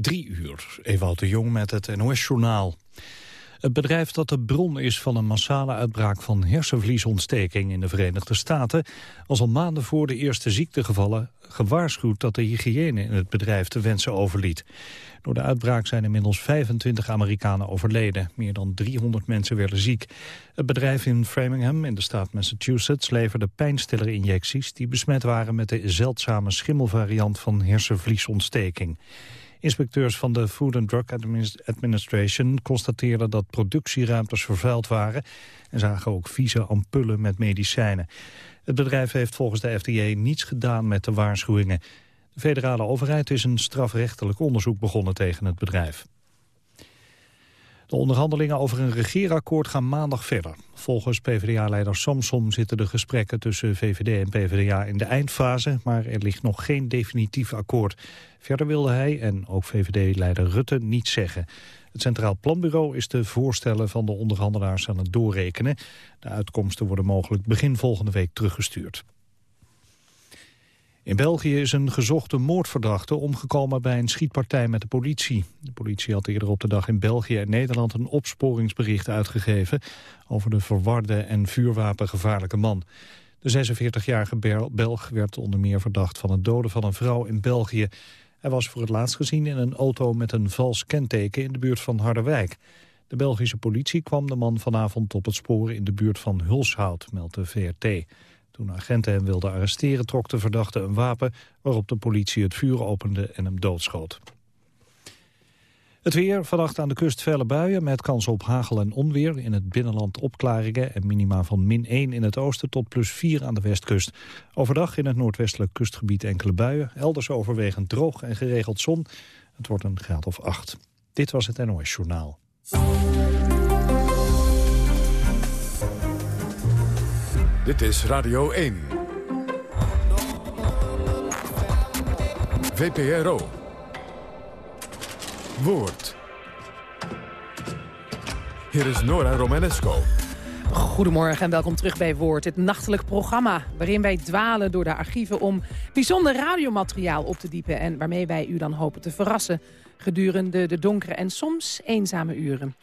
Drie uur, Ewout de Jong met het NOS-journaal. Het bedrijf dat de bron is van een massale uitbraak van hersenvliesontsteking in de Verenigde Staten, was al maanden voor de eerste ziektegevallen gewaarschuwd dat de hygiëne in het bedrijf te wensen overliet. Door de uitbraak zijn inmiddels 25 Amerikanen overleden. Meer dan 300 mensen werden ziek. Het bedrijf in Framingham in de staat Massachusetts leverde pijnstillerinjecties die besmet waren met de zeldzame schimmelvariant van hersenvliesontsteking. Inspecteurs van de Food and Drug Administration constateerden dat productieruimtes vervuild waren en zagen ook vieze ampullen met medicijnen. Het bedrijf heeft volgens de FDA niets gedaan met de waarschuwingen. De federale overheid is een strafrechtelijk onderzoek begonnen tegen het bedrijf. De onderhandelingen over een regeerakkoord gaan maandag verder. Volgens PvdA-leider Samsom zitten de gesprekken tussen VVD en PvdA in de eindfase, maar er ligt nog geen definitief akkoord. Verder wilde hij en ook VVD-leider Rutte niet zeggen. Het Centraal Planbureau is de voorstellen van de onderhandelaars aan het doorrekenen. De uitkomsten worden mogelijk begin volgende week teruggestuurd. In België is een gezochte moordverdachte omgekomen bij een schietpartij met de politie. De politie had eerder op de dag in België en Nederland een opsporingsbericht uitgegeven over de verwarde en vuurwapengevaarlijke man. De 46-jarige Belg werd onder meer verdacht van het doden van een vrouw in België. Hij was voor het laatst gezien in een auto met een vals kenteken in de buurt van Harderwijk. De Belgische politie kwam de man vanavond op het spoor in de buurt van Hulshout, meldt de VRT. Toen agenten hem wilden arresteren trok de verdachte een wapen... waarop de politie het vuur opende en hem doodschoot. Het weer, vannacht aan de kust felle buien met kans op hagel en onweer. In het binnenland opklaringen en minima van min 1 in het oosten tot plus 4 aan de westkust. Overdag in het noordwestelijk kustgebied enkele buien. Elders overwegend droog en geregeld zon. Het wordt een graad of 8. Dit was het NOS Journaal. Dit is Radio 1. VPRO. Woord. Hier is Nora Romanesco. Goedemorgen en welkom terug bij Woord, het nachtelijk programma... waarin wij dwalen door de archieven om bijzonder radiomateriaal op te diepen... en waarmee wij u dan hopen te verrassen gedurende de donkere en soms eenzame uren.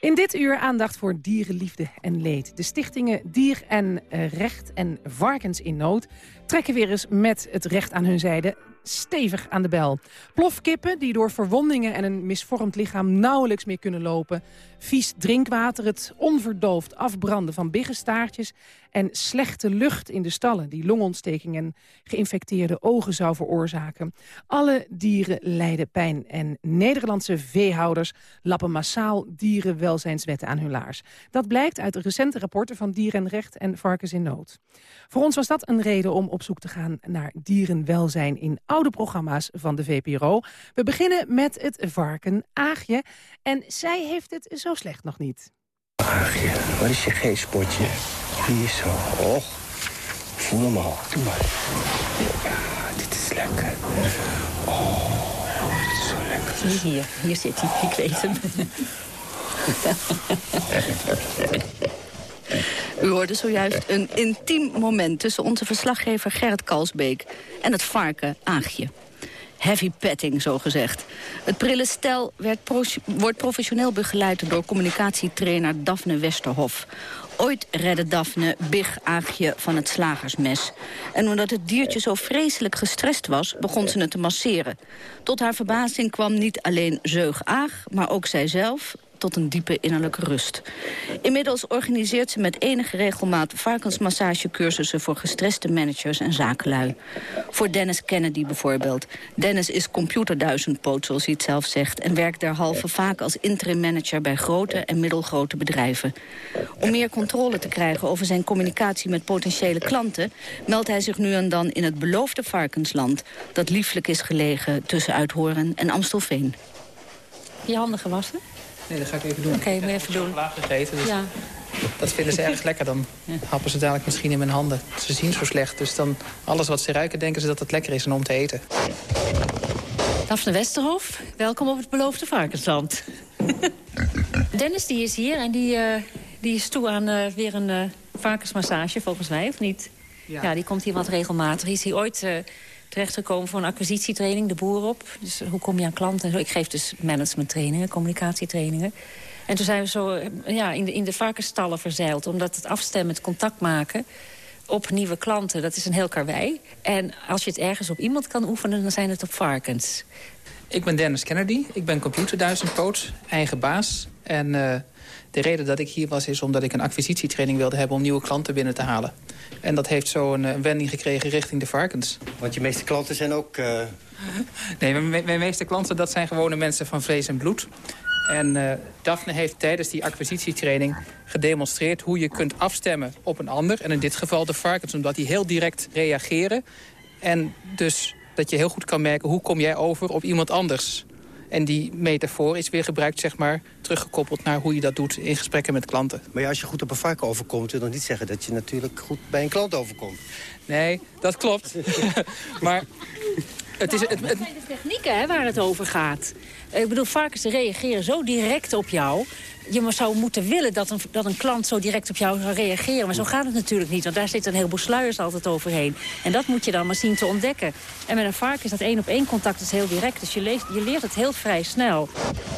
In dit uur aandacht voor dierenliefde en leed. De stichtingen Dier en eh, Recht en Varkens in Nood trekken weer eens met het recht aan hun zijde stevig aan de bel. Plofkippen die door verwondingen en een misvormd lichaam nauwelijks meer kunnen lopen. Vies drinkwater, het onverdoofd afbranden van biggestaartjes... en slechte lucht in de stallen die longontsteking en geïnfecteerde ogen zou veroorzaken. Alle dieren lijden pijn en Nederlandse veehouders lappen massaal dierenwelzijnswetten aan hun laars. Dat blijkt uit recente rapporten van Dierenrecht en Varkens in Nood. Voor ons was dat een reden om op zoek te gaan naar dierenwelzijn in oude programma's van de VPRO. We beginnen met het varken Aagje. En zij heeft het zo slecht nog niet. Aagje, wat is je G-spotje? Hier zo. Och, voel hem al. Doe maar. Ja, dit is lekker. Oh, dit is zo lekker. Hier, hier zit hij. Ik weet hem. U hoorde zojuist een intiem moment tussen onze verslaggever Gerrit Kalsbeek en het varken Aagje. Heavy petting, zo gezegd. Het prille stel werd wordt professioneel begeleid door communicatietrainer Daphne Westerhof. Ooit redde Daphne Big Aagje van het slagersmes. En omdat het diertje zo vreselijk gestrest was, begon ze het te masseren. Tot haar verbazing kwam niet alleen Zeug Aag, maar ook zijzelf, tot een diepe innerlijke rust. Inmiddels organiseert ze met enige regelmaat varkensmassagecursussen voor gestreste managers en zakenlui. Voor Dennis Kennedy bijvoorbeeld. Dennis is computerduizendpoot, zoals hij het zelf zegt... en werkt derhalve vaak als interim manager bij grote en middelgrote bedrijven. Om meer controle te krijgen over zijn communicatie met potentiële klanten... meldt hij zich nu en dan in het beloofde varkensland... dat lieflijk is gelegen tussen Uithoren en Amstelveen. Je handen gewassen? Nee, dat ga ik even doen. Oké, okay, moet even doen. Laag gegeten, dus ja. dat vinden ze erg lekker. Dan happen ze dadelijk misschien in mijn handen. Ze zien zo slecht, dus dan alles wat ze ruiken denken ze dat het lekker is om te eten. Daphne Westerhof, welkom op het beloofde varkensland. Dennis die is hier en die, uh, die is toe aan uh, weer een uh, varkensmassage, volgens mij, of niet? Ja. ja. die komt hier wat regelmatig. Is hij ooit terechtgekomen voor een acquisitietraining, de boer op. Dus hoe kom je aan klanten? Ik geef dus managementtrainingen, communicatietrainingen. En toen zijn we zo eh, ja, in, de, in de varkensstallen verzeild. Omdat het afstemmen, het contact maken op nieuwe klanten, dat is een heel karwei. En als je het ergens op iemand kan oefenen, dan zijn het op varkens. Ik ben Dennis Kennedy, ik ben computerduizendcoach, eigen baas. En uh, de reden dat ik hier was, is omdat ik een acquisitietraining wilde hebben... om nieuwe klanten binnen te halen. En dat heeft zo een, een wending gekregen richting de varkens. Want je meeste klanten zijn ook... Uh... Nee, mijn, mijn, meeste klanten dat zijn gewone mensen van vlees en bloed. En uh, Daphne heeft tijdens die acquisitietraining gedemonstreerd... hoe je kunt afstemmen op een ander. En in dit geval de varkens, omdat die heel direct reageren. En dus dat je heel goed kan merken... hoe kom jij over op iemand anders... En die metafoor is weer gebruikt, zeg maar, teruggekoppeld naar hoe je dat doet in gesprekken met klanten. Maar ja, als je goed op een varken overkomt, wil dat niet zeggen dat je natuurlijk goed bij een klant overkomt. Nee, dat klopt. maar het is... Het, het, zijn de technieken hè, waar het over gaat. Ik bedoel, varkens reageren zo direct op jou je zou moeten willen dat een, dat een klant zo direct op jou zou reageren. Maar zo gaat het natuurlijk niet, want daar zitten een heleboel sluiers altijd overheen. En dat moet je dan maar zien te ontdekken. En met een varken is dat één op één contact is heel direct. Dus je, leert, je leert het heel vrij snel.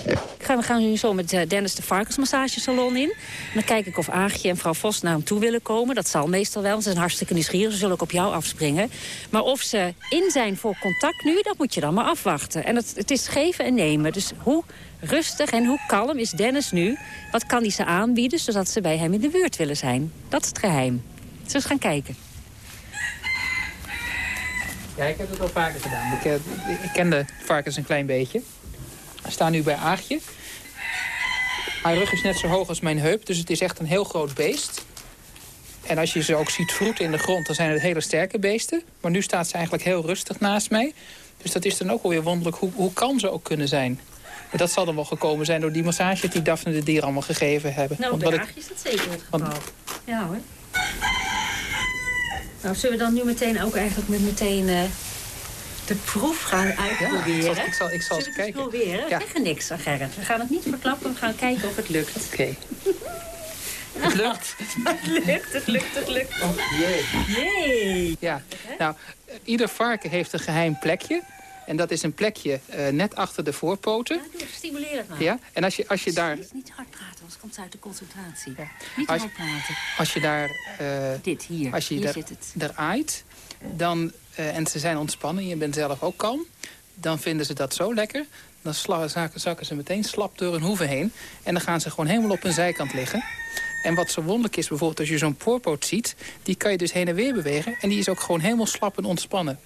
Ik ga, we gaan nu zo met eh, Dennis de varkensmassagesalon in. Dan kijk ik of Aagje en mevrouw Vos naar hem toe willen komen. Dat zal meestal wel, want ze zijn hartstikke nieuwsgierig. Ze zullen ook op jou afspringen. Maar of ze in zijn voor contact nu, dat moet je dan maar afwachten. En het, het is geven en nemen. Dus hoe rustig en hoe kalm is Dennis nu? Wat kan hij ze aanbieden, zodat ze bij hem in de buurt willen zijn? Dat is het geheim. Zullen we eens gaan kijken? Ja, ik heb het al vaker gedaan. Ik, eh, ik ken de varkens een klein beetje. We staan nu bij Aagje. Haar rug is net zo hoog als mijn heup, dus het is echt een heel groot beest. En als je ze ook ziet vroeten in de grond, dan zijn het hele sterke beesten. Maar nu staat ze eigenlijk heel rustig naast mij. Dus dat is dan ook wel weer wonderlijk hoe, hoe kalm ze ook kunnen zijn. Dat zal dan wel gekomen zijn door die massage die Daphne de dier allemaal gegeven hebben. Nou, bij ik... is dat zeker het geval. Ja hoor. Nou, zullen we dan nu meteen ook eigenlijk met meteen uh, de proef gaan uitproberen? Ja, ik zal, ik zal eens kijken. proberen? Ja. We zeggen niks aan Gerrit. We gaan het niet verklappen, we gaan kijken of het lukt. Oké. Het lukt. het lukt, het lukt, het lukt. Oh, jee. Jee. Ja, nou, ieder varken heeft een geheim plekje. En dat is een plekje uh, net achter de voorpoten. Ja, doe, stimuleer het maar. Ja, en als je, als je daar... Niet hard praten, anders komt het uit de concentratie. Ja. Niet als, hard praten. Als je daar... Uh, Dit, hier. Als je hier daar, zit het. daar aait, dan, uh, en ze zijn ontspannen, je bent zelf ook kalm... dan vinden ze dat zo lekker... dan zakken, zakken ze meteen slap door hun hoeven heen... en dan gaan ze gewoon helemaal op hun zijkant liggen... En wat zo wonderlijk is, bijvoorbeeld als je zo'n poorpoot ziet... die kan je dus heen en weer bewegen. En die is ook gewoon helemaal slap en ontspannen.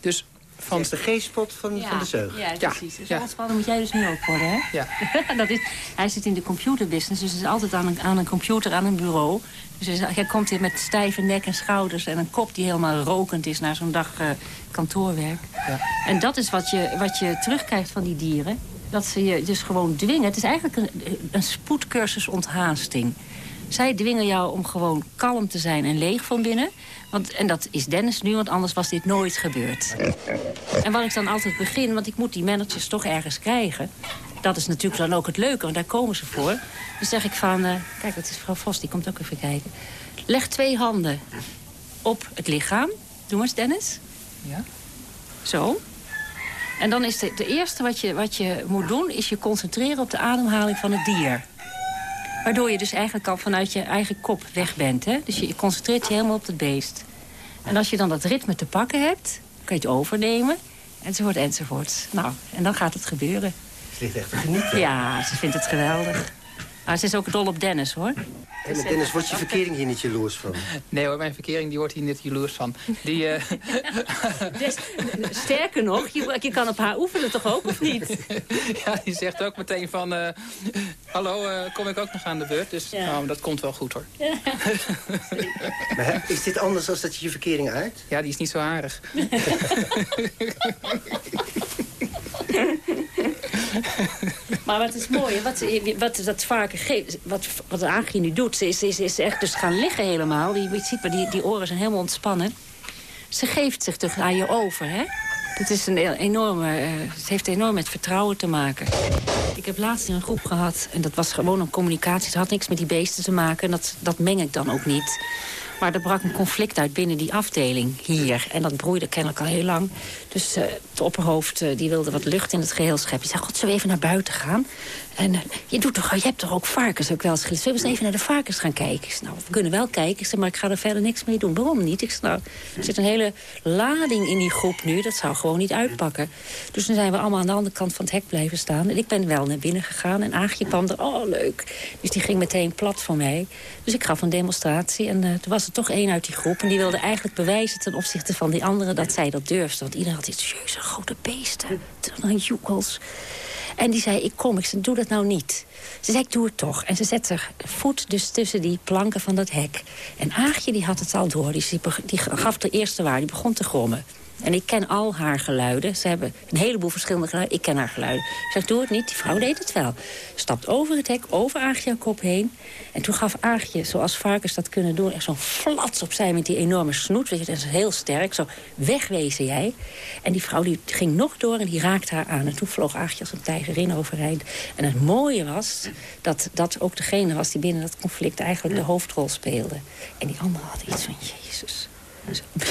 Dus van... is de G-spot van, van de zeug. Ja, precies. Dus ja. moet jij dus nu ook worden, hè? Ja. dat is, hij zit in de computerbusiness, dus is altijd aan een, aan een computer, aan een bureau. Dus hij komt hier met stijve nek en schouders en een kop die helemaal rokend is... na zo'n dag uh, kantoorwerk. Ja. En dat is wat je, wat je terugkrijgt van die dieren. Dat ze je dus gewoon dwingen. Het is eigenlijk een, een spoedcursus onthaasting. Zij dwingen jou om gewoon kalm te zijn en leeg van binnen. Want, en dat is Dennis nu, want anders was dit nooit gebeurd. En wat ik dan altijd begin, want ik moet die managers toch ergens krijgen... dat is natuurlijk dan ook het leuke, want daar komen ze voor. Dan zeg ik van, uh, kijk, dat is mevrouw Vos, die komt ook even kijken. Leg twee handen op het lichaam. Doe eens, Dennis. Ja. Zo. En dan is het de eerste wat je, wat je moet doen... is je concentreren op de ademhaling van het dier. Waardoor je dus eigenlijk al vanuit je eigen kop weg bent. Hè? Dus je concentreert je helemaal op het beest. En als je dan dat ritme te pakken hebt, kan je het overnemen. Enzovoort, enzovoort. Nou, en dan gaat het gebeuren. Ze ligt echt te genieten. Ja, ze vindt het geweldig. Maar ze is ook dol op Dennis, hoor. En met Dennis wordt je verkering hier niet jaloers van? Nee hoor, mijn verkering die wordt hier niet jaloers van. Die, uh... dus, sterker nog, je, je, kan op haar oefenen toch ook, of niet? ja, die zegt ook meteen van... Uh, hallo, uh, kom ik ook nog aan de beurt? Dus ja. nou, dat komt wel goed hoor. Ja. maar is dit anders dan dat je je verkering uit? Ja, die is niet zo aardig. Maar wat is mooi, wat, wat dat varken geeft, wat, wat Agri nu doet, is, is, is echt dus gaan liggen helemaal. Die, je ziet maar, die, die oren zijn helemaal ontspannen. Ze geeft zich toch aan je over, hè? Het, is een enorme, het heeft enorm met vertrouwen te maken. Ik heb laatst een groep gehad, en dat was gewoon een communicatie. Het had niks met die beesten te maken, en dat, dat meng ik dan ook niet. Maar er brak een conflict uit binnen die afdeling hier. En dat broeide kennelijk al heel lang. Dus uh, het opperhoofd uh, die wilde wat lucht in het geheel scheppen. Die zei, god, zullen we even naar buiten gaan? En uh, je, doet toch, je hebt toch ook varkens? Ik wel eens. Zullen we eens even naar de varkens gaan kijken? Nou, we kunnen wel kijken. Ik zei, maar ik ga er verder niks mee doen. Waarom niet? Ik nou, er zit een hele lading in die groep nu. Dat zou gewoon niet uitpakken. Dus toen zijn we allemaal aan de andere kant van het hek blijven staan. En ik ben wel naar binnen gegaan. En Aagje kwam er, oh, leuk. Dus die ging meteen plat voor mij. Dus ik gaf een demonstratie. En toen was er toch één uit die groep. En die wilde eigenlijk bewijzen ten opzichte van die anderen... dat zij dat durfde. Want iedereen had iets, jezus, grote beesten. Dan joekels. En die zei, ik kom. Ik zei, doe dat nou niet. Ze zei, ik doe het toch. En ze zette haar voet dus tussen die planken van dat hek. En Aagje die had het al door. Die, die gaf de eerste waar. Die begon te grommen. En ik ken al haar geluiden. Ze hebben een heleboel verschillende geluiden. Ik ken haar geluiden. Ik zeg, doe het niet. Die vrouw deed het wel. Stapt over het hek, over Aagje kop heen. En toen gaf Aagje, zoals varkens dat kunnen doen... echt zo'n flats opzij met die enorme snoet. Weet je, dat is heel sterk. Zo, wegwezen jij. En die vrouw die ging nog door en die raakte haar aan. En toen vloog Aagje als een tijgerin overeind. En het mooie was dat dat ook degene was... die binnen dat conflict eigenlijk de hoofdrol speelde. En die andere had iets van, jezus...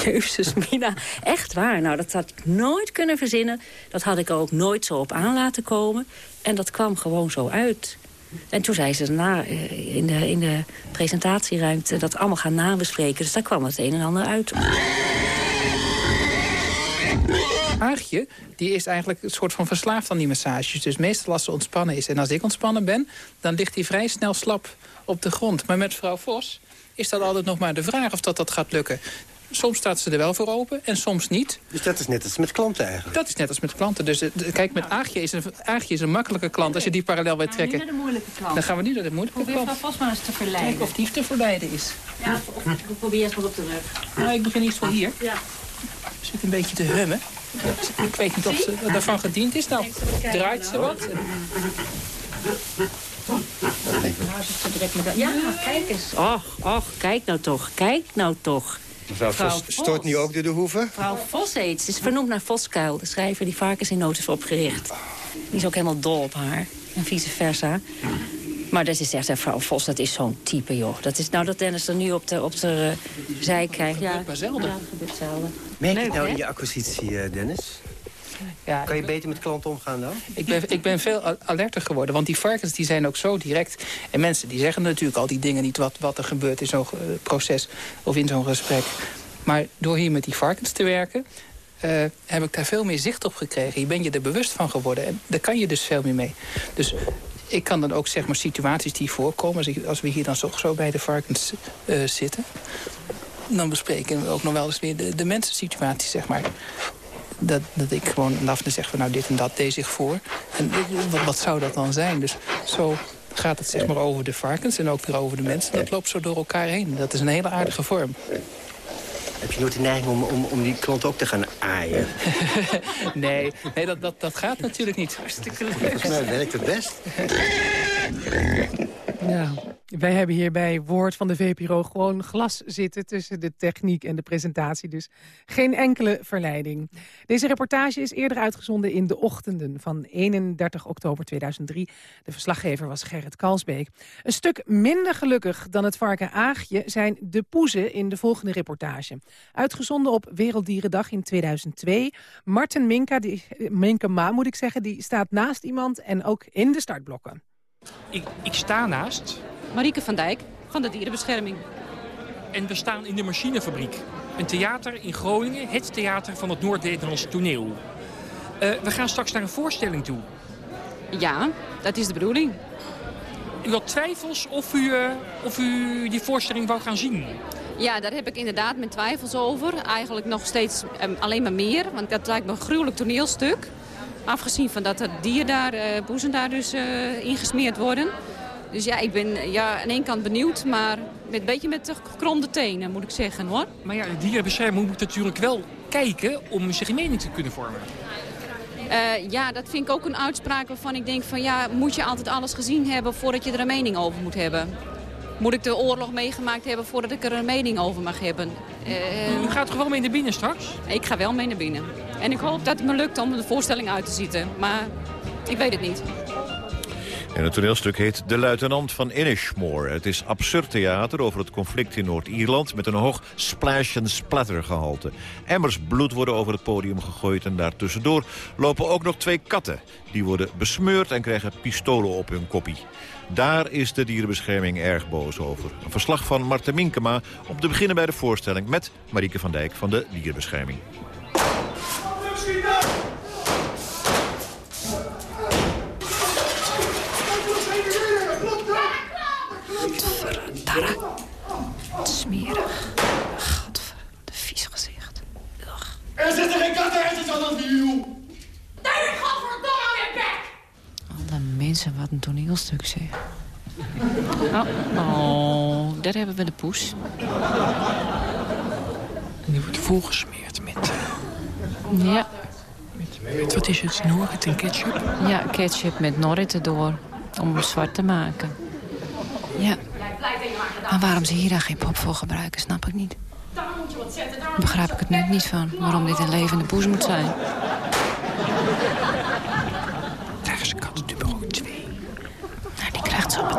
Jezus, Mina. Echt waar. Nou, dat had ik nooit kunnen verzinnen. Dat had ik er ook nooit zo op aan laten komen. En dat kwam gewoon zo uit. En toen zei ze na, in, de, in de presentatieruimte dat allemaal gaan nabespreken. Dus daar kwam het een en ander uit. Aagje, die is eigenlijk een soort van verslaafd aan die massages. Dus meestal als ze ontspannen is. En als ik ontspannen ben, dan ligt hij vrij snel slap op de grond. Maar met mevrouw Vos is dat altijd nog maar de vraag of dat, dat gaat lukken. Soms staat ze er wel voor open en soms niet. Dus dat is net als met klanten eigenlijk? Dat is net als met klanten. Dus kijk, met Aagje is, een, Aagje is een makkelijke klant als je die parallel wilt trekken. naar de moeilijke klant. Dan gaan we nu naar de moeilijke Probeer klant. Probeer vast maar eens te verleiden. Kijk of die te verleiden is. Ja, of, of probeer eens maar op de rug. Nou, ik begin eerst wel hier. Ja. Ze zit een beetje te hummen. Ik weet niet of ze daarvan gediend is. Nou, draait ze wat. Ja, kijk eens. Och, och, kijk nou toch. Kijk nou toch. Mevrouw Vos stoort nu ook door de hoeven? Mevrouw Vos heet. Ze is vernoemd naar Voskuil, de schrijver die varkens in nood is opgericht. Die is ook helemaal dol op haar. En vice versa. Maar dat is echt, mevrouw Vos, dat is zo'n type, joh. Dat is nou dat Dennis er nu op de, op de uh, zij krijgt. Ja, zelden. Dat gebeurt zelden. Merk je nou in je acquisitie, uh, Dennis? Ja, kan je beter met klanten omgaan dan? Ik ben, ik ben veel alerter geworden. Want die varkens die zijn ook zo direct. En mensen die zeggen natuurlijk al die dingen niet wat, wat er gebeurt in zo'n proces of in zo'n gesprek. Maar door hier met die varkens te werken... Uh, heb ik daar veel meer zicht op gekregen. Je ben je er bewust van geworden. En daar kan je dus veel meer mee. Dus ik kan dan ook zeg maar situaties die voorkomen... als, ik, als we hier dan zo, zo bij de varkens uh, zitten... dan bespreken we ook nog wel eens weer de, de mensensituatie, zeg maar dat, dat ik gewoon Daphne zeg van nou dit en dat deed zich voor. En wat, wat zou dat dan zijn? Dus zo gaat het zeg maar over de varkens en ook weer over de mensen. Dat loopt zo door elkaar heen. Dat is een hele aardige vorm. Heb je nooit de neiging om, om, om die klant ook te gaan aaien? nee, nee dat, dat, dat gaat natuurlijk niet. Hartstikke leuk. Volgens mij werkt het best. Ja, wij hebben hier bij Woord van de VPRO gewoon glas zitten... tussen de techniek en de presentatie, dus geen enkele verleiding. Deze reportage is eerder uitgezonden in de ochtenden van 31 oktober 2003. De verslaggever was Gerrit Kalsbeek. Een stuk minder gelukkig dan het varken Aagje zijn de poezen in de volgende reportage. Uitgezonden op Werelddierendag in 2002. Martin Minka, die, Minka moet ik zeggen, die staat naast iemand en ook in de startblokken. Ik, ik sta naast. Marieke van Dijk van de Dierenbescherming. En we staan in de machinefabriek. Een theater in Groningen, het theater van het Noord-Nederlandse toneel. Uh, we gaan straks naar een voorstelling toe. Ja, dat is de bedoeling. U had twijfels of u, uh, of u die voorstelling wou gaan zien? Ja, daar heb ik inderdaad mijn twijfels over. Eigenlijk nog steeds um, alleen maar meer, want dat lijkt me een gruwelijk toneelstuk. Afgezien van dat er dieren daar, uh, boezen daar dus uh, ingesmeerd worden. Dus ja, ik ben ja, aan één kant benieuwd, maar met een beetje met de gekromde tenen, moet ik zeggen hoor. Maar ja, de dierenbescherming moet natuurlijk wel kijken om zich een mening te kunnen vormen. Uh, ja, dat vind ik ook een uitspraak waarvan ik denk van ja, moet je altijd alles gezien hebben voordat je er een mening over moet hebben. Moet ik de oorlog meegemaakt hebben voordat ik er een mening over mag hebben? Uh, U gaat gewoon mee naar binnen straks? Ik ga wel mee naar binnen. En ik hoop dat het me lukt om de voorstelling uit te zitten. Maar ik weet het niet. En het toneelstuk heet De Luitenant van Inishmore. Het is absurd theater over het conflict in Noord-Ierland... met een hoog splash- en splattergehalte. Emmers bloed worden over het podium gegooid... en daartussendoor lopen ook nog twee katten. Die worden besmeurd en krijgen pistolen op hun koppie. Daar is de dierenbescherming erg boos over. Een verslag van Marten Minkema om te beginnen bij de voorstelling... met Marieke van Dijk van de dierenbescherming. Gadverdarre. Smerig. Gadver. De vies gezicht. Ugh. Er zitten geen katten ergens aan dat wiel! Nee, godverdomme je bek! Alle mensen, zeg. Oh, oh, daar hebben we de poes. En die wordt volgesmeerd met... eh, Ja, met, met wat is het? Norrit en ketchup? ja ketchup met Norrit erdoor. Om hem zwart te maken. Ja. Maar waarom ze hier dan geen pop voor gebruiken, snap ik niet. Daar begrijp ik het nu niet van. Waarom dit een levende poes moet zijn.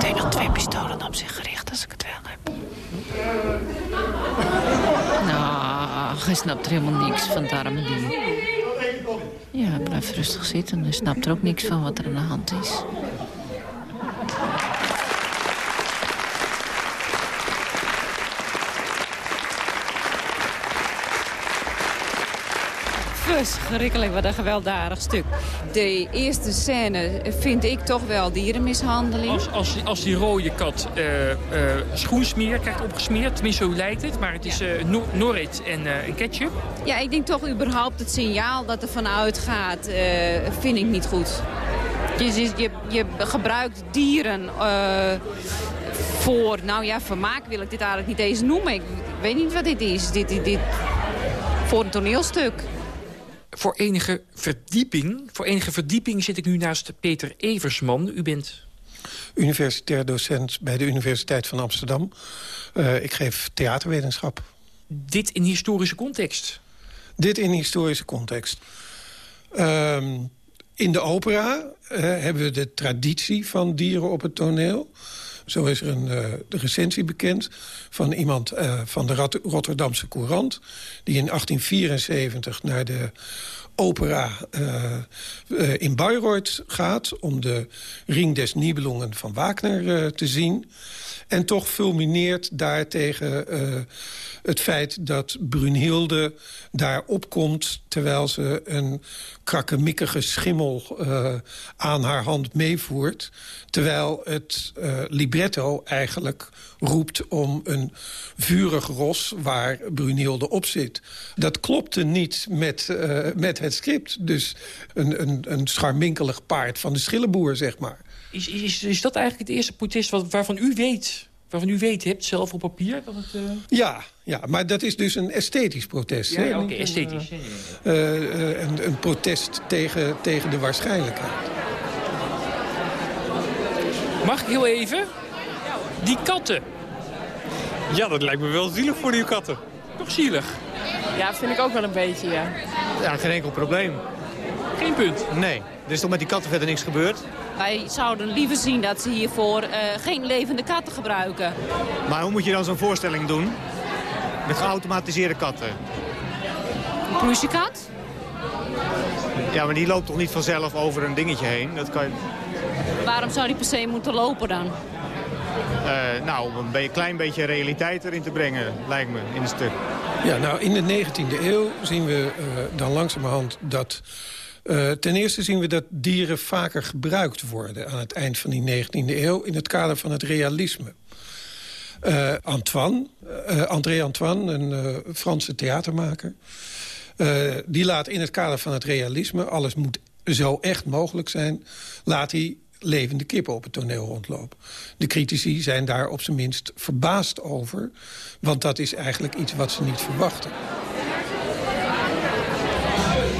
Meteen nog twee pistolen op zich gericht als ik het wel heb. Nou, hij snapt er helemaal niks van het arme. Ja, blijf rustig zitten. Hij snapt er ook niks van wat er aan de hand is. Verschrikkelijk, wat een gewelddadig stuk. De eerste scène vind ik toch wel dierenmishandeling. Als, als, als die rode kat eh eh schoensmeer krijgt opgesmeerd, tenminste zo lijkt het. Maar het is eh Nor- Norrit en eh, en ketchup. Ja, ik denk toch überhaupt het signaal dat er vanuit gaat, eh, vind ik niet goed. Je, je, je, gebruikt dieren eh, voor, nou ja, vermaak wil ik dit eigenlijk niet eens noemen. Ik weet niet wat dit is. Dit, dit, dit, voor een toneelstuk. Voor enige verdieping, voor enige verdieping zit ik nu naast Peter Eversman. U bent Universitair docent bij de Universiteit van Amsterdam. Eh, ik geef theaterwetenschap. dit in historische context. Dit in historische context. Ehm, in de opera eh, hebben we de traditie van dieren op het toneel. Zo is er een eh, de recensie bekend van iemand eh, van de Rot- Rotterdamse Courant... die in 1874 naar de opera eh, in Bayreuth gaat... om de Ring des Nibelungen van Wagner te zien... En toch fulmineert daartegen uh, het feit dat Brunhilde daar opkomt... terwijl ze een krakkemikkige schimmel uh, aan haar hand meevoert. Terwijl het uh, libretto eigenlijk roept om een vurig ros waar Brunhilde op zit. Dat klopte niet met, met het script. Dus een, een, een scharminkelig paard van de schilleboer, zeg maar. Is, is, is dat eigenlijk het eerste protest wat, waarvan u weet... waarvan u weet hebt, zelf op papier? Dat het, uh... Ja, ja, maar dat is dus een esthetisch protest. Ja, hè? ja oké, okay, esthetisch. Uh, uh, een, een, protest tegen, tegen de waarschijnlijkheid. Mag ik heel even? Die katten. Ja, dat lijkt me wel zielig voor die katten. Toch zielig? Ja, vind ik ook wel een beetje, ja. Ja, geen enkel probleem. Geen punt? Nee. Er is toch met die katten verder niks gebeurd? Wij zouden liever zien dat ze hiervoor uh, geen levende katten gebruiken. Maar hoe moet je dan zo'n voorstelling doen? Met geautomatiseerde katten? Een politiekat? Ja, maar die loopt toch niet vanzelf over een dingetje heen? Dat kan je... Waarom zou die per se moeten lopen dan? Uh, nou, om een klein beetje realiteit erin te brengen, lijkt me, in het stuk. Ja, nou, in de 19e eeuw zien we uh, dan langzamerhand dat... Uh, ten eerste zien we dat dieren vaker gebruikt worden... aan het eind van die 19e eeuw in het kader van het realisme. Uh, Antoine, uh, André Antoine, een Franse theatermaker... die laat in het kader van het realisme... alles moet zo echt mogelijk zijn... laat hij levende kippen op het toneel rondlopen. De critici zijn daar op zijn minst verbaasd over... want dat is eigenlijk iets wat ze niet verwachten.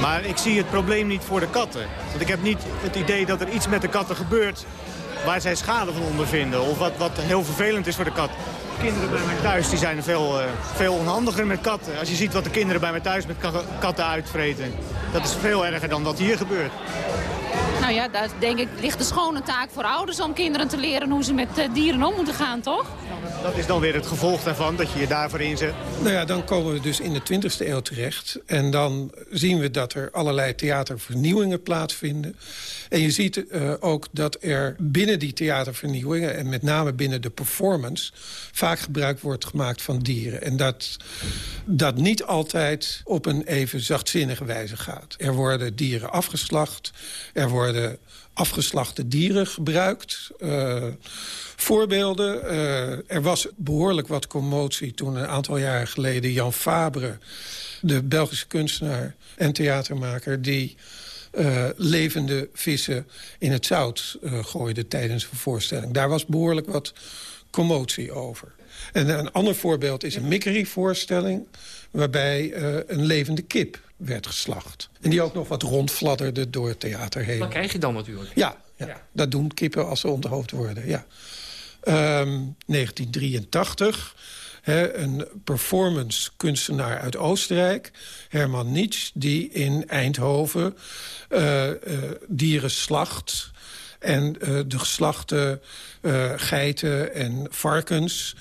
Maar ik zie het probleem niet voor de katten. Want ik heb niet het idee dat er iets met de katten gebeurt... waar zij schade van ondervinden. Of wat, wat heel vervelend is voor de kat. Kinderen bij mij thuis die zijn veel, uh, veel onhandiger met katten. Als je ziet wat de kinderen bij mij thuis met katten uitvreten. Dat is veel erger dan wat hier gebeurt. Nou ja, daar denk ik ligt de schone taak voor ouders om kinderen te leren hoe ze met eh, dieren om moeten gaan, toch? Dat is dan weer het gevolg daarvan, dat je je daarvoor inzet. Nou ja, dan komen we dus in de 20e eeuw terecht. En dan zien we dat er allerlei theatervernieuwingen plaatsvinden. En je ziet uh, ook dat er binnen die theatervernieuwingen... en met name binnen de performance... vaak gebruik wordt gemaakt van dieren. En dat dat niet altijd op een even zachtzinnige wijze gaat. Er worden dieren afgeslacht. Er worden afgeslachte dieren gebruikt. Uh, voorbeelden. Uh, er was behoorlijk wat commotie toen een aantal jaren geleden... Jan Fabre, de Belgische kunstenaar en theatermaker... die uh, levende vissen in het zout gooide tijdens een voorstelling. Daar was behoorlijk wat commotie over. En een ander voorbeeld is een Mickery-voorstelling... waarbij een levende kip werd geslacht. En die ook nog wat rondfladderde door het theater heen. Dat krijg je dan natuurlijk. Ja, ja, dat doen kippen als ze onderhoofd worden, ja. Um, 1983, hè, een performance kunstenaar uit Oostenrijk... Herman Nietzsche, die in Eindhoven uh, uh, dieren slacht... en uh, de geslachte geiten en varkens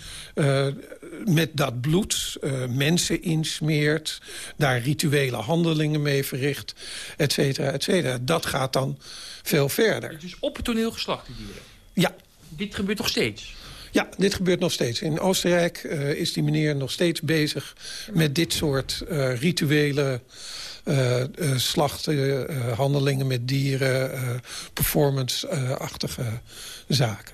met dat bloed mensen insmeert... daar rituele handelingen mee verricht, et cetera, et cetera. Dat gaat dan veel verder. Het is op het toneel geslacht, die dieren? Ja. Dit gebeurt nog steeds? Ja, dit gebeurt nog steeds. In Oostenrijk uh, is die meneer nog steeds bezig met dit soort uh, rituele... Uh, uh, slachten, uh, handelingen met dieren, performance-achtige zaken.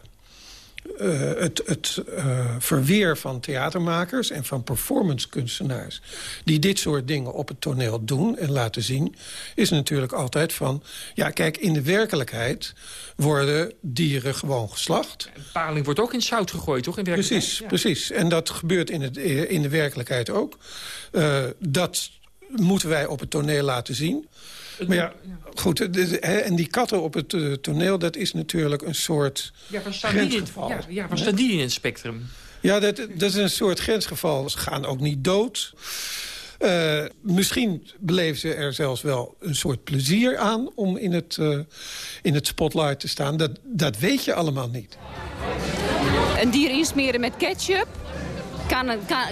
Uh, het, het uh, verweer van theatermakers en van performancekunstenaars... die dit soort dingen op het toneel doen en laten zien... is natuurlijk altijd van... ja, kijk, in de werkelijkheid worden dieren gewoon geslacht. Een paling wordt ook in zout gegooid, toch? In werkelijkheid? Precies, ja. precies. En dat gebeurt in, het, in de werkelijkheid ook. Uh, dat moeten wij op het toneel laten zien... Maar ja, goed, de, de, he, en die katten op het uh, toneel, dat is natuurlijk een soort ja, waar staan die in, ja, ja, waar staan die in het spectrum? Ja, dat, dat is een soort grensgeval. Ze gaan ook niet dood. Uh, misschien beleven ze er zelfs wel een soort plezier aan... om in het, uh, in het spotlight te staan. Dat, dat weet je allemaal niet. Een dier insmeren met ketchup kan,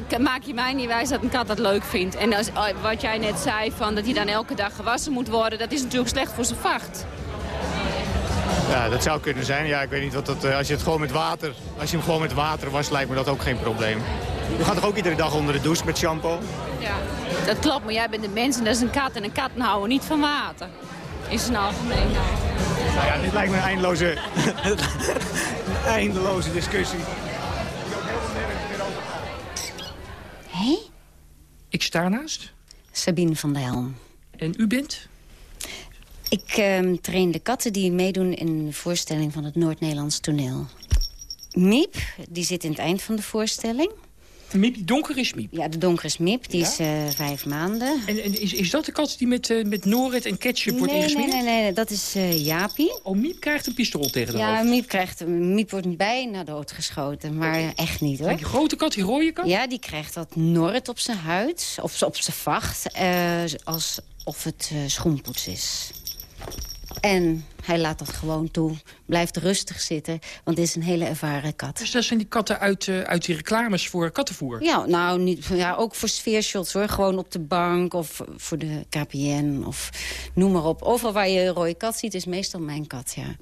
kan, maak je mij niet wijs dat een kat dat leuk vindt. En als, wat jij net zei, van dat hij dan elke dag gewassen moet worden... dat is natuurlijk slecht voor zijn vacht. Ja, dat zou kunnen zijn. Ja, ik weet niet wat dat... Als je het gewoon met water... Als je hem gewoon met water was, lijkt me dat ook geen probleem. Je gaat toch ook iedere dag onder de douche met shampoo? Ja, dat klopt. Maar jij bent een mens en dat is een kat. En een kat houden niet van water. In zijn algemeen. Nou ja, dit lijkt me een eindeloze, eindeloze discussie. Ik sta naast. Sabine van der Helm. En u bent? Ik uh, train de katten die meedoen in de voorstelling van het Noord-Nederlands toneel. Miep, die zit in het eind van de voorstelling. Miep, die donker is Miep? Ja, de donker is Miep. Die ja? is uh, vijf maanden. En, en, is, is dat de kat die met, uh, met Noret en ketchup nee, wordt ingesmeerd? Nee, nee, nee. Dat is uh, Jaapie. Oh, Miep krijgt een pistool tegen de ja, hoofd? Ja, Miep, krijgt, Miep wordt bijna doodgeschoten. Maar okay. echt niet, hoor. Die grote kat, die rode kat? Ja, die krijgt dat Noret op zijn huid. Of op zijn vacht. alsof het schoenpoets is. En hij laat dat gewoon toe. Blijft rustig zitten, want dit is een hele ervaren kat. Dus dat zijn die katten uit, uh, uit die reclames voor kattenvoer? Ja, nou, niet, ja, ook voor sfeershots hoor. Gewoon op de bank of voor de KPN of noem maar op. Overal waar je een rode kat ziet is meestal mijn kat, ja.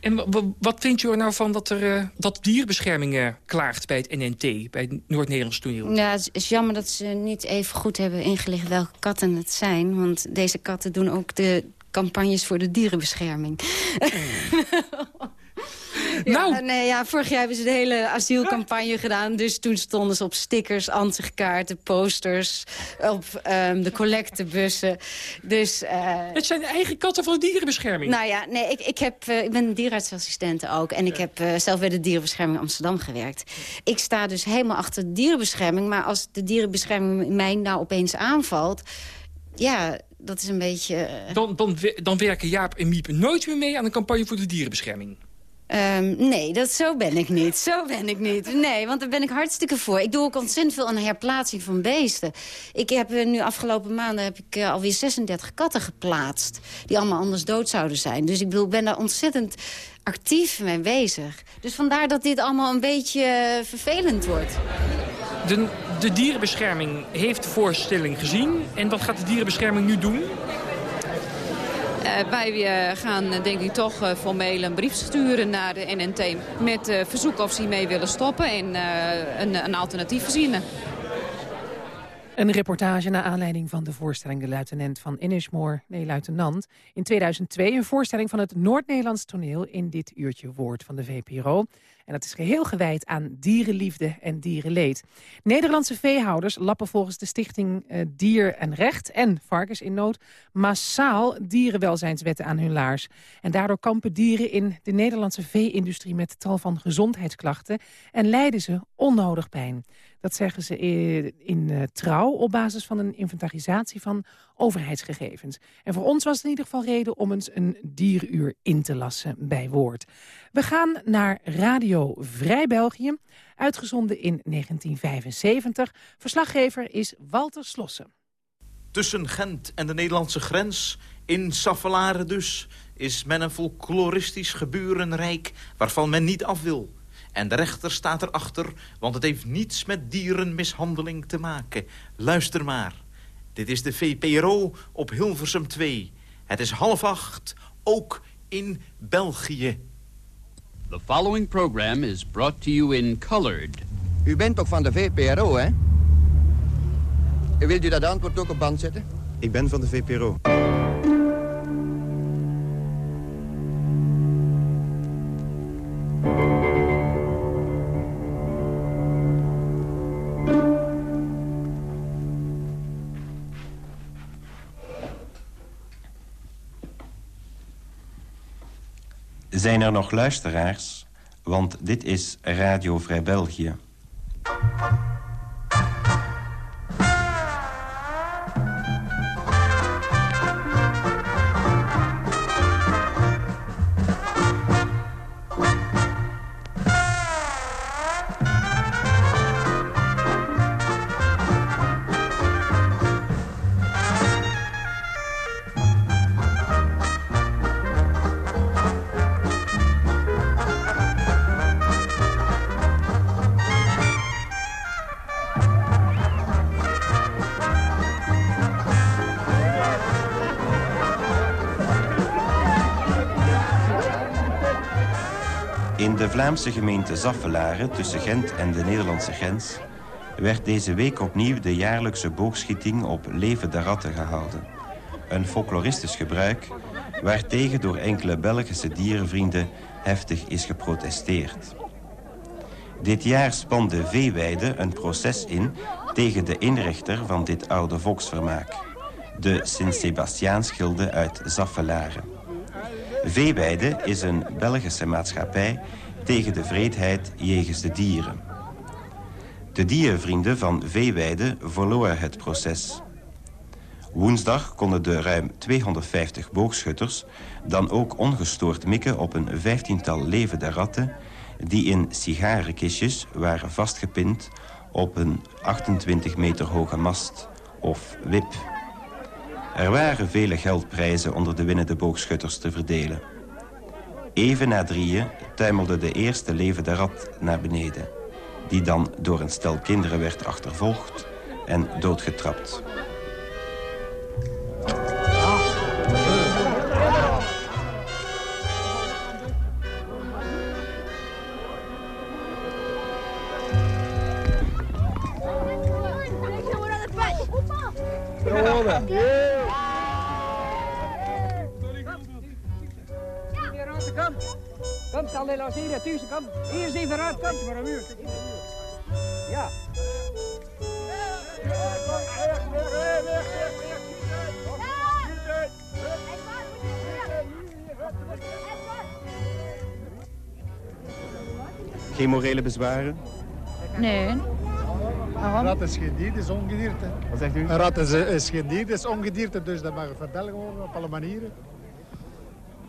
En wat vindt u er nou van dat, er, uh, dat dierenbescherming uh, klaagt bij het NNT, bij het Noord-Nederlands toneel? Ja, het is jammer dat ze niet even goed hebben ingelicht welke katten het zijn. Want deze katten doen ook de campagnes voor de dierenbescherming. Nou. Ja, nee, ja, vorig jaar hebben ze de hele asielcampagne gedaan. Dus toen stonden ze op stickers, ansichtkaarten, posters... op um, de collectebussen. Dus, uh, het zijn de eigen katten van de dierenbescherming. Nou ja, nee, ik, ik, heb, uh, ik ben dierenartsassistent ook. En ik heb uh, zelf bij de dierenbescherming Amsterdam gewerkt. Ik sta dus helemaal achter de dierenbescherming. Maar als de dierenbescherming mij nou opeens aanvalt... ja, dat is een beetje... Dan, dan, dan werken Jaap en Miep nooit meer mee aan een campagne voor de dierenbescherming. Ehm, nee, dat, zo ben ik niet. Zo ben ik niet. Nee, want daar ben ik hartstikke voor. Ik doe ook ontzettend veel aan herplaatsing van beesten. Ik heb eh, nu afgelopen maanden heb ik, uh, alweer 36 katten geplaatst. Die allemaal anders dood zouden zijn. Dus ik bedoel, ben daar ontzettend actief mee bezig. Dus vandaar dat dit allemaal een beetje eh, vervelend wordt. De, de dierenbescherming heeft de voorstelling gezien. En wat gaat de dierenbescherming nu doen? Uh, wij uh, gaan denk ik toch uh, formeel een brief sturen naar de NNT... met verzoek of ze mee willen stoppen en een, een, alternatief verzinnen. Een reportage naar aanleiding van de voorstelling De Luitenant van Inishmore, nee luitenant. In 2002 een voorstelling van het Noord-Nederlands toneel in dit uurtje woord van de VPRO. En dat is geheel gewijd aan dierenliefde en dierenleed. Nederlandse veehouders lappen volgens de stichting uh, Dier en Recht en Varkens in Nood massaal dierenwelzijnswetten aan hun laars. En daardoor kampen dieren in de Nederlandse vee-industrie met tal van gezondheidsklachten en lijden ze onnodig pijn. Dat zeggen ze in uh, Trouw op basis van een inventarisatie van overheidsgegevens. En voor ons was het in ieder geval reden om eens een dieruur in te lassen bij Woord. We gaan naar Radio Vrij België, uitgezonden in 1975. Verslaggever is Walter Slossen. Tussen Gent en de Nederlandse grens, in Saffelaren dus... is men een folkloristisch geburenrijk waarvan men niet af wil... En de rechter staat erachter, want het heeft niets met dierenmishandeling te maken. Luister maar. Dit is de VPRO op Hilversum 2. Het is half acht, ook in België. The following program is brought to you in colored. U bent toch van de VPRO, hè? Wilt u dat antwoord ook op band zetten? Ik ben van de VPRO. Zijn er nog luisteraars? Want dit is Radio Vrij België. Vlaamse gemeente Zaffelaren tussen Gent en de Nederlandse grens... werd deze week opnieuw de jaarlijkse boogschieting op levende ratten gehouden. Een folkloristisch gebruik waartegen door enkele Belgische dierenvrienden heftig is geprotesteerd. Dit jaar spande Veeweide een proces in tegen de inrichter van dit oude volksvermaak. De Sint-Sebastiaansgilde uit Zaffelaren. Veeweide is een Belgische maatschappij tegen de vreedheid jegens de dieren. De dierenvrienden van Veeweide verloren het proces. Woensdag konden de ruim 250 boogschutters dan ook ongestoord mikken op een vijftiental levende ratten die in sigarenkistjes waren vastgepind op een 28 meter hoge mast of wip. Er waren vele geldprijzen onder de winnende boogschutters te verdelen. Even na drieën tuimelde de eerste levende rat naar beneden... die dan door een stel kinderen werd achtervolgd en doodgetrapt. Kom, stel de los hier. Hier is even raad, kom. Maar een muur. Ja. Geen morele bezwaren? Nee. Waarom? Een rat is geen dier, is ongedierte. Wat zegt u? Een rat is, is geen dier, is ongedierte, dus dat mag vertellen worden op alle manieren.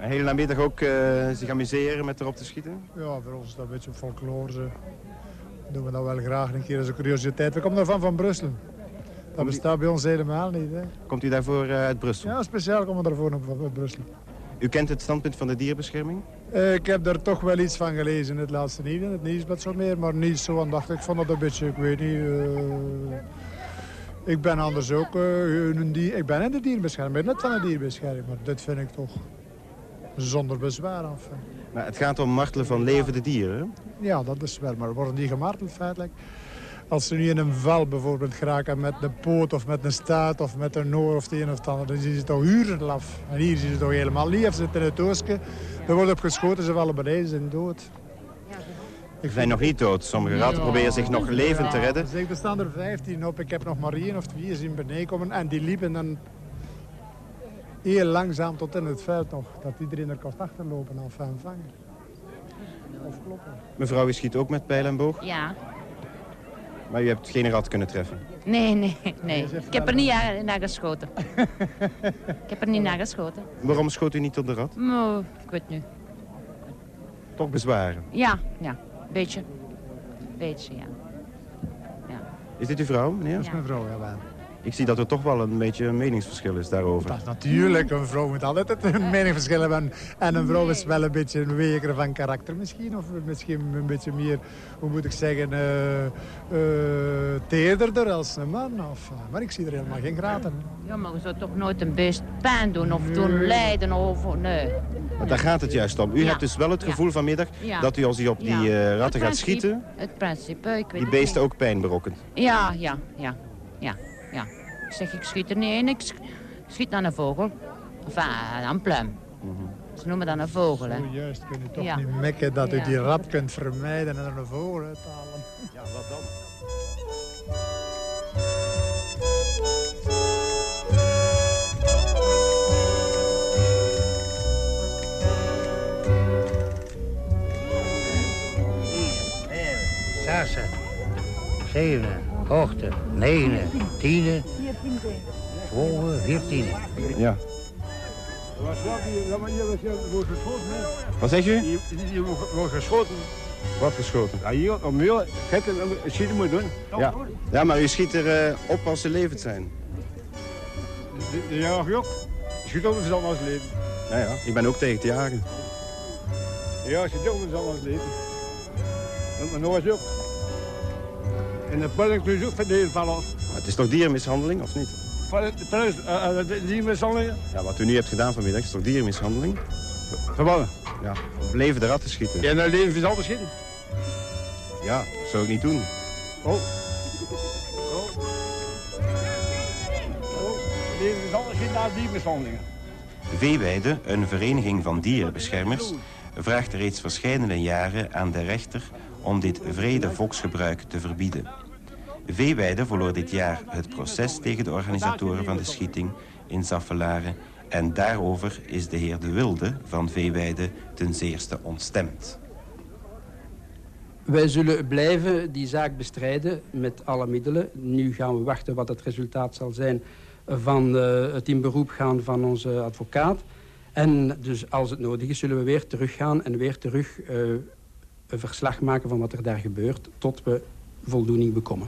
Hele namiddag ook eh, zich amuseren met erop te schieten? Ja, voor ons is dat een beetje folklore. Doen we dat wel graag een keer als een curiositeit. We komen daarvan van Brussel. Dat bestaat bij ons helemaal niet. Hè. Komt u daarvoor eh, uit Brussel? Ja, speciaal komen we daarvoor van Brussel. U kent het standpunt van de dierenbescherming? Eh, ik heb er toch wel iets van gelezen in het laatste nieuws, in het nieuwsblad zo meer, maar niet zo aandachtig. Ik vond dat een beetje, ik weet niet... ik ben anders ook een dier, ik ben in de dierenbescherming, ik ben net van de dierenbescherming, maar dit vind ik toch zonder bezwaar af. Maar het gaat om martelen van levende dieren. Ja, dat is wel, maar worden die gemarteld feitelijk? Als ze nu in een val bijvoorbeeld geraken met de poot of met een staart of met een oor of het een of het ander, dan zien ze toch uren af. En hier zien ze toch helemaal. Ze zitten in het doosje, er wordt op geschoten, ze vallen beneden, ze zijn dood. Ze zijn nog niet dood. Sommige ratten proberen zich nog levend te redden. Er staan er 15 op. Ik heb nog maar één of twee zien beneden komen. En die liepen dan heel langzaam tot in het veld nog. Dat iedereen er kon achterlopen of vangen. Of kloppen. Mevrouw, u schiet ook met pijl en boog, Ja. maar u hebt geen rat kunnen treffen. Nee, nee, nee. Ik heb er niet naar- naar geschoten. ik heb er niet naar geschoten. Waarom schoot u niet op de rat? Maar, ik weet nu. Toch bezwaren. Ja, ja. Beetje. Beetje, ja. Is dit uw vrouw, meneer? Dat is mijn vrouw, jawel. Ik zie dat er toch wel een beetje een meningsverschil is daarover. Dat is natuurlijk, een vrouw moet altijd een meningsverschil hebben. En een vrouw is wel een beetje een weker van karakter misschien. Of misschien een beetje meer, hoe moet ik zeggen, eh eh, teerderder als een man. Of, eh, maar ik zie er helemaal geen graad in. Ja, maar je zou toch nooit een beest pijn doen of doen lijden of... Nee. Want daar gaat het juist om. U Ja. hebt dus wel het Ja. gevoel vanmiddag Ja. dat u als u op die ratten gaat schieten, Het principe, ik weet die beesten ook pijn berokkent. ja, ja, ja, ja. Ik zeg, ik schiet er niet in, ik sch- schiet naar een vogel. Enfin, aan een pluim. Ze noemen dat een vogel, hè. Zo juist, kun je toch Ja. niet mekken dat u die rat kunt vermijden en er een vogel uithalen. Ja, wat dan? zes, zeven, acht, negen, tien, twaalf, veertien. Ja. Wat zeg u? Je, je wordt geschoten. Wat geschoten? Ja, hier op muur, gekken, schieten moet doen. Ja. ja, maar u schiet er eh, op als ze levend zijn. Ja, ook. Schiet op zand als leven. Ja, ja. Ik ben ook tegen te jagen. Ja, schiet op zand als leven. En oor is ook. En de pulling kun je ook van. Maar het is toch dierenmishandeling, of niet? De pulling, die mishandelingen. Ja, wat u nu hebt gedaan vanmiddag is toch dierenmishandeling? Verbannen. Ja, op levende ratten schieten. Ja, naar leven is altijd schieten. Ja, dat zou ik niet doen. Oh. Oh. Oh. Leven is altijd schieten naar die mishandelingen. Veeweide, een vereniging van dierenbeschermers, vraagt reeds verschillende jaren aan de rechter om dit vrede volksgebruik te verbieden. Veeweide verloor dit jaar het proces tegen de organisatoren van de schieting in Zaffelaren en daarover is de heer De Wilde van Veeweide ten zeerste ontstemd. Wij zullen blijven die zaak bestrijden met alle middelen. Nu gaan we wachten wat het resultaat zal zijn van eh, het in beroep gaan van onze advocaat. En dus als het nodig is, zullen we weer teruggaan en weer terug eh, verslag maken van wat er daar gebeurt, tot we voldoening bekomen.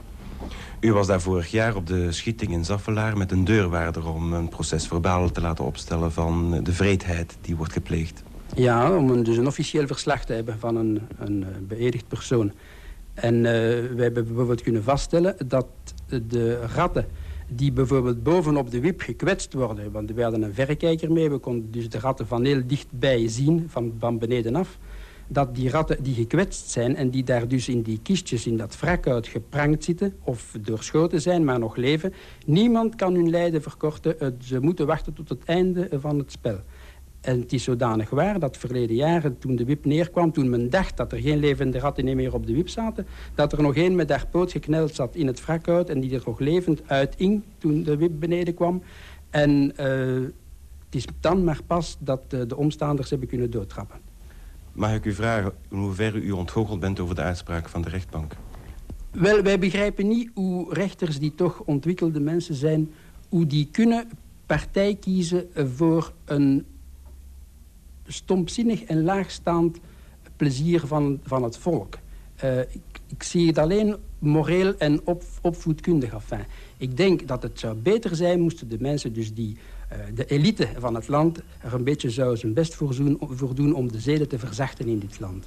U was daar vorig jaar op de schieting in Zaffelaar met een deurwaarder om een proces verbaal te laten opstellen van de vreedheid die wordt gepleegd. Ja, om een, dus een officieel verslag te hebben van een, een eh, beëdigd persoon. En uh, we hebben bijvoorbeeld kunnen vaststellen dat de ratten die bijvoorbeeld bovenop de wip gekwetst worden, want we hadden een verrekijker mee, we konden dus de ratten van heel dichtbij zien, van, van beneden af, dat die ratten die gekwetst zijn en die daar dus in die kistjes in dat wrak uit zitten of doorschoten zijn, maar nog leven, niemand kan hun lijden verkorten. Ze moeten wachten tot het einde van het spel. En het is zodanig waar dat verleden jaren, toen de wip neerkwam... toen men dacht dat er geen levende ratten meer op de wip zaten... dat er nog één met haar poot gekneld zat in het wrak uit... en die er nog levend uit ing toen de wip beneden kwam. En uh, het is dan maar pas dat uh, de omstanders hebben kunnen doodtrappen. Mag ik u vragen in hoeverre u ontgoocheld bent over de uitspraak van de rechtbank? Wel, wij begrijpen niet hoe rechters die toch ontwikkelde mensen zijn... hoe die kunnen partij kiezen voor een stompzinnig en laagstaand plezier van, van het volk. Uh, ik, ik, zie het alleen moreel en op, opvoedkundig. Enfin, ik denk dat het zou beter zijn moesten de mensen dus die de elite van het land er een beetje zou zijn best voor doen, voor doen om de zeden te verzachten in dit land.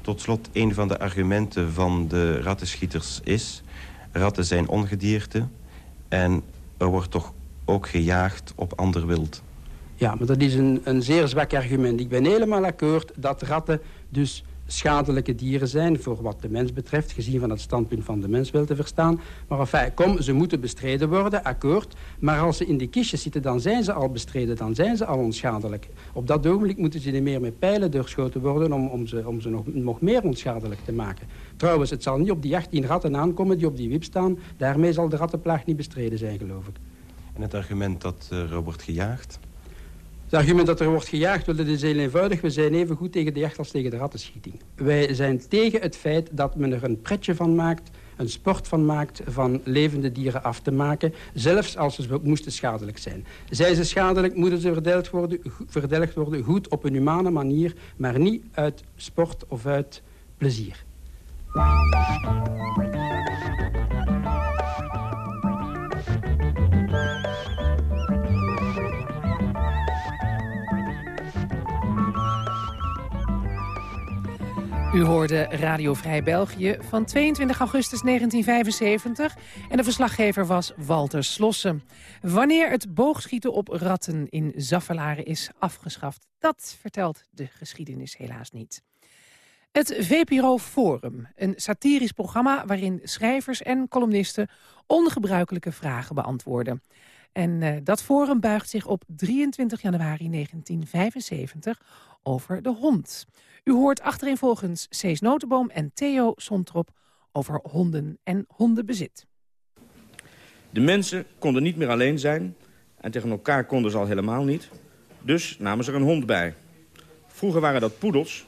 Tot slot, een van de argumenten van de rattenschieters is... ratten zijn ongedierte en er wordt toch ook gejaagd op ander wild. Ja, maar dat is een, een zeer zwak argument. Ik ben helemaal akkoord dat ratten dus schadelijke dieren zijn... voor wat de mens betreft, gezien van het standpunt van de mens wel te verstaan. Maar enfin, kom, ze moeten bestreden worden, akkoord. Maar als ze in de kistjes zitten, dan zijn ze al bestreden. Dan zijn ze al onschadelijk. Op dat ogenblik moeten ze niet meer met pijlen doorgeschoten worden... om, om ze, om ze nog, nog meer onschadelijk te maken. Trouwens, het zal niet op die 18 ratten aankomen die op die wip staan. Daarmee zal de rattenplaag niet bestreden zijn, geloof ik. En het argument dat er wordt gejaagd? Het argument dat er wordt gejaagd, dat is heel eenvoudig. We zijn even goed tegen de jacht als tegen de rattenschieting. Wij zijn tegen het feit dat men er een pretje van maakt een sport van maakt van levende dieren af te maken, zelfs als ze moesten schadelijk zijn. Zijn ze schadelijk, moeten ze verdelgd worden, verdelgd worden goed op een humane manier, maar niet uit sport of uit plezier. U hoorde Radio Vrij België van 22 augustus 1975 en de verslaggever was Walter Slossen. Wanneer het boogschieten op ratten in Zaffelaren is afgeschaft, dat vertelt de geschiedenis helaas niet. Het VPRO Forum, een satirisch programma waarin schrijvers en columnisten ongebruikelijke vragen beantwoorden. En uh, dat forum buigt zich op 23 januari 1975 over de hond. U hoort achtereenvolgens Cees Notenboom en Theo Sontrop over honden en hondenbezit. De mensen konden niet meer alleen zijn en tegen elkaar konden ze al helemaal niet. Dus namen ze er een hond bij. Vroeger waren dat poedels,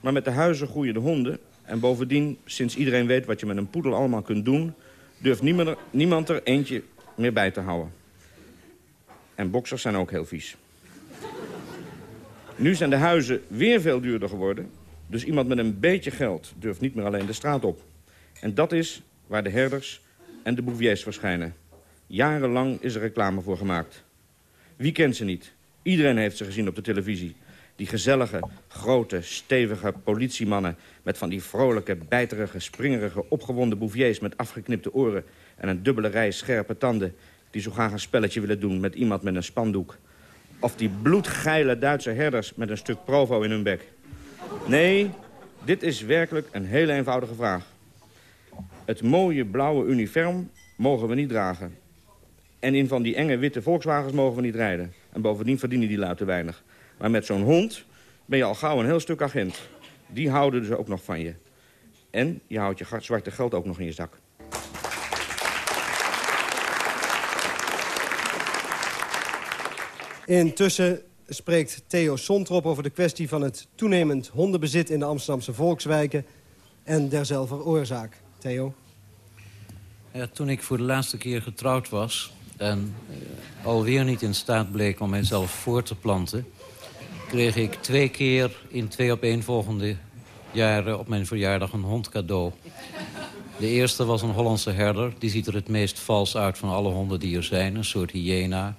maar met de huizen groeien de honden. En bovendien, sinds iedereen weet wat je met een poedel allemaal kunt doen... durft niemand er eentje meer bij te houden. En boksers zijn ook heel vies. Nu zijn de huizen weer veel duurder geworden. Dus iemand met een beetje geld durft niet meer alleen de straat op. En dat is waar de herders en de bouviers verschijnen. Jarenlang is er reclame voor gemaakt. Wie kent ze niet? Iedereen heeft ze gezien op de televisie. Die gezellige, grote, stevige politiemannen... met van die vrolijke, bijterige, springerige, opgewonden bouviers... met afgeknipte oren en een dubbele rij scherpe tanden... die zo graag een spelletje willen doen met iemand met een spandoek. Of die bloedgeile Duitse herders met een stuk provo in hun bek. Nee, dit is werkelijk een hele eenvoudige vraag. Het mooie blauwe uniform mogen we niet dragen. En in van die enge witte Volkswagens mogen we niet rijden. En bovendien verdienen die lui te weinig. Maar met zo'n hond ben je al gauw een heel stuk agent. Die houden dus ook nog van je. En je houdt je zwarte geld ook nog in je zak. Intussen spreekt Theo Sontrop over de kwestie van het toenemend hondenbezit in de Amsterdamse volkswijken en derzelfde oorzaak. Theo? Ja, toen ik voor de laatste keer getrouwd was en uh, alweer niet in staat bleek om mijzelf voor te planten... kreeg ik twee keer in twee opeenvolgende jaren op mijn verjaardag een hond cadeau. De eerste was een Hollandse herder. Die ziet er het meest vals uit van alle honden die er zijn. Een soort hyena.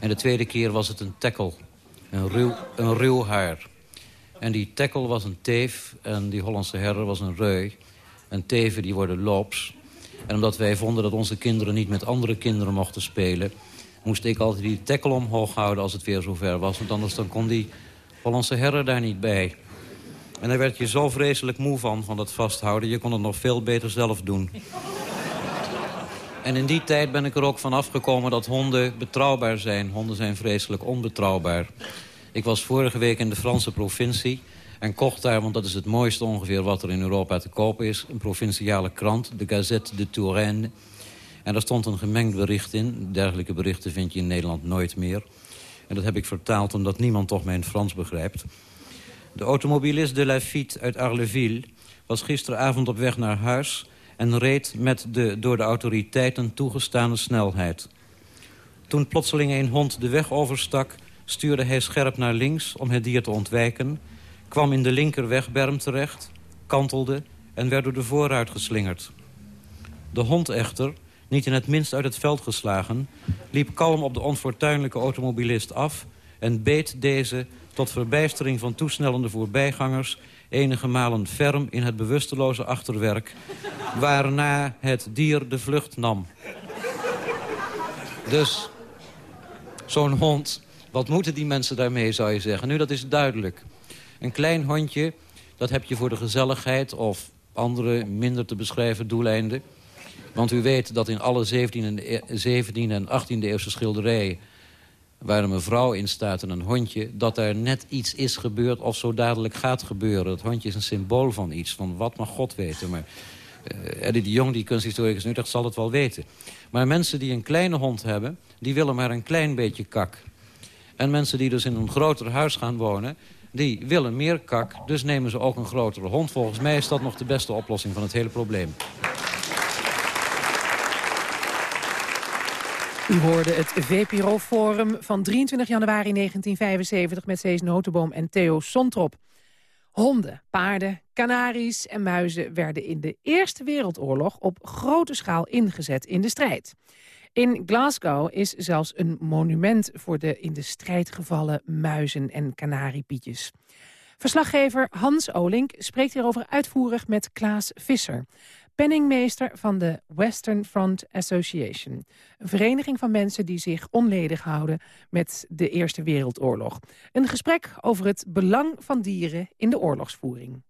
En de tweede keer was het een tackle. Een ruw, een haar. En die tackle was een teef en die Hollandse herder was een reu. En teven die worden loops. En omdat wij vonden dat onze kinderen niet met andere kinderen mochten spelen... moest ik altijd die tackle omhoog houden als het weer zover was. Want anders dan kon die Hollandse herder daar niet bij. En daar werd je zo vreselijk moe van, van dat vasthouden. Je kon het nog veel beter zelf doen. En in die tijd ben ik er ook van afgekomen dat honden betrouwbaar zijn. Honden zijn vreselijk onbetrouwbaar. Ik was vorige week in de Franse provincie en kocht daar, want dat is het mooiste ongeveer wat er in Europa te kopen is... een provinciale krant, de Gazette de Touraine. En daar stond een gemengd bericht in. Dergelijke berichten vind je in Nederland nooit meer. En dat heb ik vertaald omdat niemand toch mijn Frans begrijpt. De automobilist de Lafitte uit Arleville was gisteravond op weg naar huis en reed met de door de autoriteiten toegestane snelheid. Toen plotseling een hond de weg overstak, stuurde hij scherp naar links om het dier te ontwijken... kwam in de linker wegberm terecht, kantelde en werd door de voorruit geslingerd. De hond echter, niet in het minst uit het veld geslagen... liep kalm op de onfortuinlijke automobilist af... en beet deze tot verbijstering van toesnellende voorbijgangers... enige malen ferm in het bewusteloze achterwerk... waarna het dier de vlucht nam. Dus zo'n hond, wat moeten die mensen daarmee, zou je zeggen? Nu, dat is duidelijk. Een klein hondje, dat heb je voor de gezelligheid... of andere, minder te beschrijven doeleinden. Want u weet dat in alle 17 en, 17 en 18e eeuwse schilderijen... waar een mevrouw in staat en een hondje... dat er net iets is gebeurd of zo dadelijk gaat gebeuren. Dat hondje is een symbool van iets, van wat mag God weten. Maar uh, Eddie de Jong, die kunsthistoricus nu, dat zal het wel weten. Maar mensen die een kleine hond hebben, die willen maar een klein beetje kak. En mensen die dus in een groter huis gaan wonen... die willen meer kak, dus nemen ze ook een grotere hond. Volgens mij is dat nog de beste oplossing van het hele probleem. U hoorde het VPRO-forum van 23 januari 1975... met Cees Notenboom en Theo Sontrop. Honden, paarden, kanaries en muizen werden in de Eerste Wereldoorlog... op grote schaal ingezet in de strijd. In Glasgow is zelfs een monument voor de in de strijd gevallen muizen en kanariepietjes. Verslaggever Hans Olink spreekt hierover uitvoerig met Klaas Visser penningmeester van de Western Front Association. Een vereniging van mensen die zich onledig houden met de Eerste Wereldoorlog. Een gesprek over het belang van dieren in de oorlogsvoering.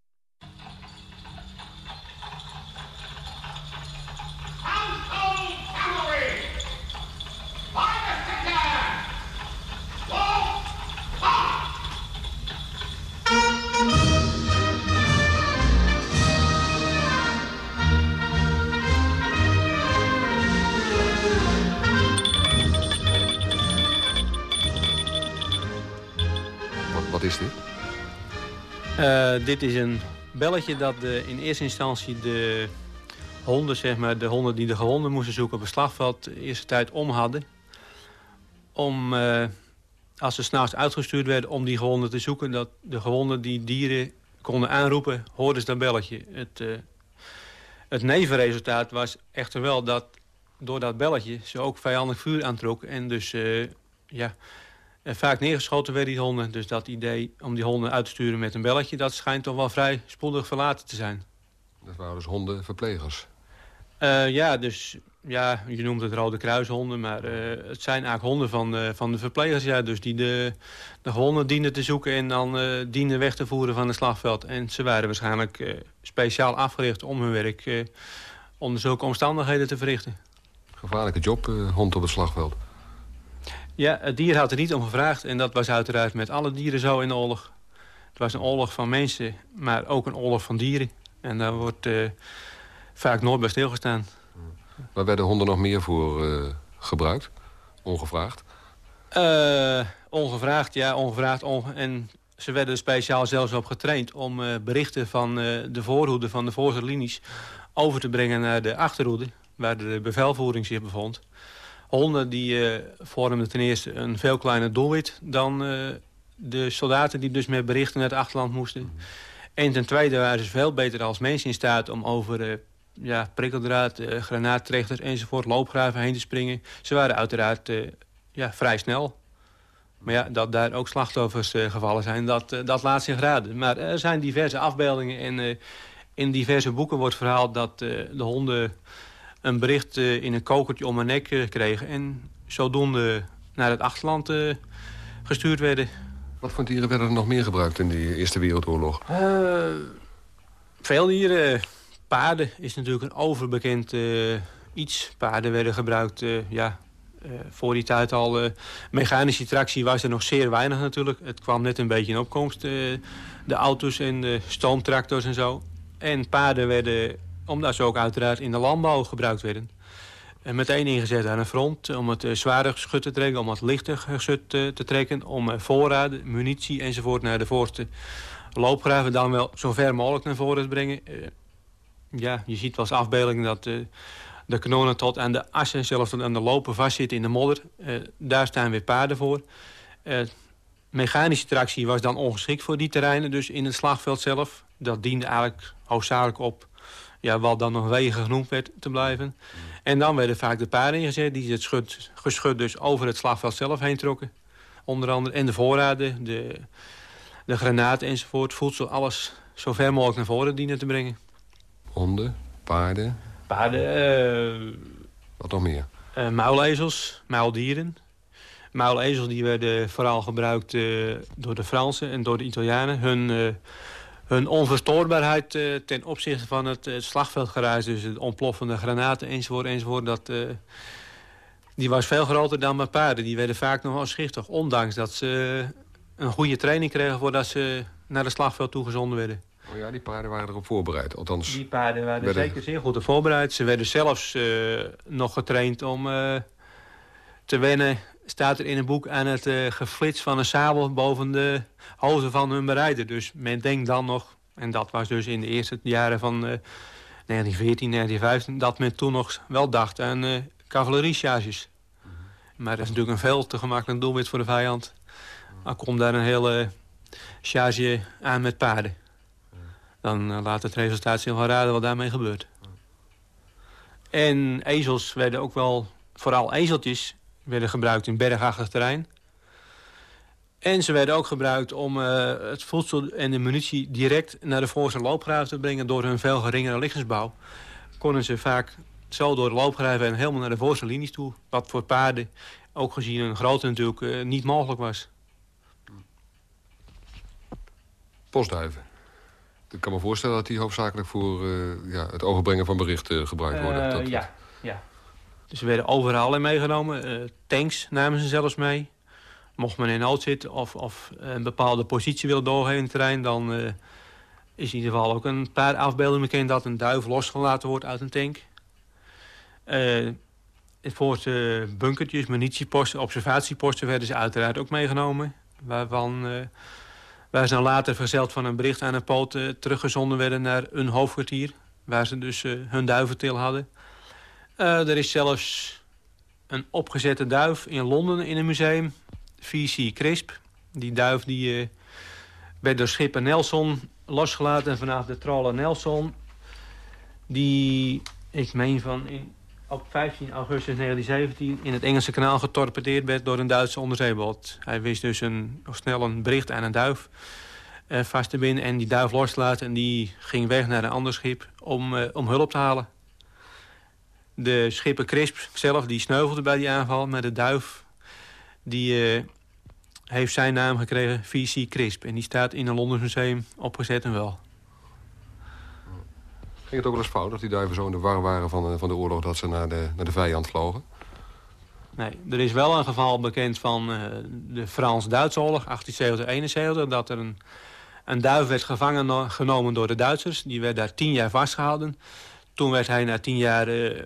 Uh, dit is een belletje dat in eerste instantie de honden, zeg maar, de honden die de gewonden moesten zoeken op het slagveld, de eerste tijd om hadden. Om, uh, als ze s'nachts uitgestuurd werden om die gewonden te zoeken, dat de gewonden die dieren konden aanroepen, hoorden ze dat belletje. Het, uh, het nevenresultaat was echter wel dat door dat belletje ze ook vijandig vuur aantrokken en dus ja, en vaak neergeschoten werden die honden. Dus dat idee om die honden uit te sturen met een belletje... dat schijnt toch wel vrij spoedig verlaten te zijn. Dat waren dus hondenverplegers? Uh, ja, dus ja, je noemt het Rode Kruishonden... maar uh, het zijn eigenlijk honden van, uh, van de verplegers. Ja, dus die de, de honden dienen te zoeken en dan dienen weg te voeren van het slagveld. En ze waren waarschijnlijk speciaal afgericht om hun werk... onder zulke omstandigheden te verrichten. Gevaarlijke job, hond op het slagveld. Ja, het dier had er niet om gevraagd. En dat was uiteraard met alle dieren zo in de oorlog. Het was een oorlog van mensen, maar ook een oorlog van dieren. En daar wordt uh, vaak nooit bij stilgestaan. Waar werden honden nog meer voor uh, gebruikt? Ongevraagd? Uh, ongevraagd, ja, ongevraagd. Onge en ze werden er speciaal zelfs op getraind... om berichten van de voorhoede van de voorste linies... over te brengen naar de achterhoede... waar de bevelvoering zich bevond. Honden die uh, vormden ten eerste een veel kleiner doelwit... dan uh, de soldaten die dus met berichten naar het achterland moesten. En ten tweede waren ze veel beter als mensen in staat... om over uh, ja, prikkeldraad, granaattrechters enzovoort, loopgraven heen te springen. Ze waren uiteraard ja, vrij snel. Maar ja, dat daar ook slachtoffers gevallen zijn, dat, dat laat zich raden. Maar er zijn diverse afbeeldingen en in diverse boeken wordt verhaald... dat de honden een bericht uh, in een kokertje om mijn nek uh, kregen. En zodoende naar het achterland uh, gestuurd werden. Wat voor dieren werden er nog meer gebruikt in de Eerste Wereldoorlog? veel dieren. Paarden is natuurlijk een overbekend iets. Paarden werden gebruikt, ja, voor die tijd al. mechanische tractie was er nog zeer weinig natuurlijk. Het kwam net een beetje in opkomst. de auto's en de stoomtractors en zo. En paarden werden omdat ze ook uiteraard in de landbouw gebruikt werden. En meteen ingezet aan een front om het uh, zware geschut te trekken, om het lichte geschut uh, te trekken, om uh, voorraden, munitie enzovoort naar de voorste loopgraven dan wel zo ver mogelijk naar voren te brengen. ja, je ziet wel eens afbeeldingen dat de kanonnen tot aan de assen, zelfs aan de lopen vastzitten in de modder. daar staan weer paarden voor. mechanische tractie was dan ongeschikt voor die terreinen, dus in het slagveld zelf. Dat diende eigenlijk hoofdzakelijk op ja, wat dan nog wegen genoemd werd te blijven. En dan werden vaak de paarden ingezet die het schut, geschut dus over het slagveld zelf heen trokken. Onder andere. En de voorraden, de, de granaten enzovoort. Voedsel, alles zo ver mogelijk naar voren dienen te brengen. Honden, paarden? Paarden. Uh, Wat nog meer? Uh, muilezels, muildieren. Muilezels die werden vooral gebruikt uh, door de Fransen en door de Italianen. Hun, hun onverstoorbaarheid ten opzichte van het, het slagveldgeruis... dus het ontploffende granaten enzovoort, enzovoort... Dat, die was veel groter dan mijn paarden. Die werden vaak nog schichtig. Ondanks dat ze een goede training kregen voordat ze naar het slagveld toegezonden werden. Oh ja, die paarden waren erop voorbereid. Althans, die paarden waren werden... zeker zeer goed op voorbereid. Ze werden zelfs nog getraind om te wennen... staat er in een boek aan het uh, geflits van een sabel... boven de hoofden van hun berijder. Dus men denkt dan nog... en dat was dus in de eerste jaren van 1914, 1915... dat men toen nog wel dacht aan cavalerie-charges. Maar dat is natuurlijk een veel te gemakkelijk doelwit voor de vijand. Dan komt daar een hele charge aan met paarden. Dan uh, laat het resultaat zich wel raden wat daarmee gebeurt. En ezels werden ook wel, vooral ezeltjes, werden gebruikt in bergachtig terrein. En ze werden ook gebruikt om uh, het voedsel en de munitie direct naar de voorste loopgraven te brengen. Door hun veel geringere lichaamsbouw konden ze vaak zo door de loopgraven en helemaal naar de voorste linies toe. Wat voor paarden, ook gezien een grootte natuurlijk, uh, niet mogelijk was. Postduiven. Ik kan me voorstellen dat die hoofdzakelijk voor uh, ja, het overbrengen van berichten gebruikt worden. Uh, dat, ja. Dus ze werden overal in meegenomen. Uh, tanks namen ze zelfs mee. Mocht men in nood zitten of, of een bepaalde positie willen doorgeven in het terrein... dan is in ieder geval ook een paar afbeeldingen bekend... dat een duif losgelaten wordt uit een tank. voor de bunkertjes, munitieposten, observatieposten... werden ze uiteraard ook meegenomen. Waarvan Waar ze dan later verzeld van een bericht aan een poot uh, teruggezonden werden naar een hoofdkwartier. Waar ze dus uh, hun duiventil hadden. Uh, er is zelfs een opgezette duif in Londen in een museum. VC Crisp. Die duif die, werd door schipper Nelson losgelaten. En vanaf de trollen Nelson... die, ik meen van op 15 augustus 1917 in het Engelse kanaal getorpedeerd werd door een Duitse onderzeeboot. Hij wist dus een, snel een bericht aan een duif uh, vast te binden en die duif los te laten. En die ging weg naar een ander schip om, om hulp te halen. De schipper Crisp zelf die sneuvelde bij die aanval, maar de duif die, uh, heeft zijn naam gekregen, VC Crisp. En die staat in een Londens museum opgezet en wel. Ging het ook wel eens fout dat die duiven zo in de war waren van de, van de oorlog... dat ze naar de, naar de vijand vlogen? Nee, er is wel een geval bekend van uh, de Frans-Duitse oorlog, 1870-71... dat er een, een duif werd gevangen genomen door de Duitsers. Die werd daar tien jaar vastgehouden. Toen werd hij na tien jaar, uh,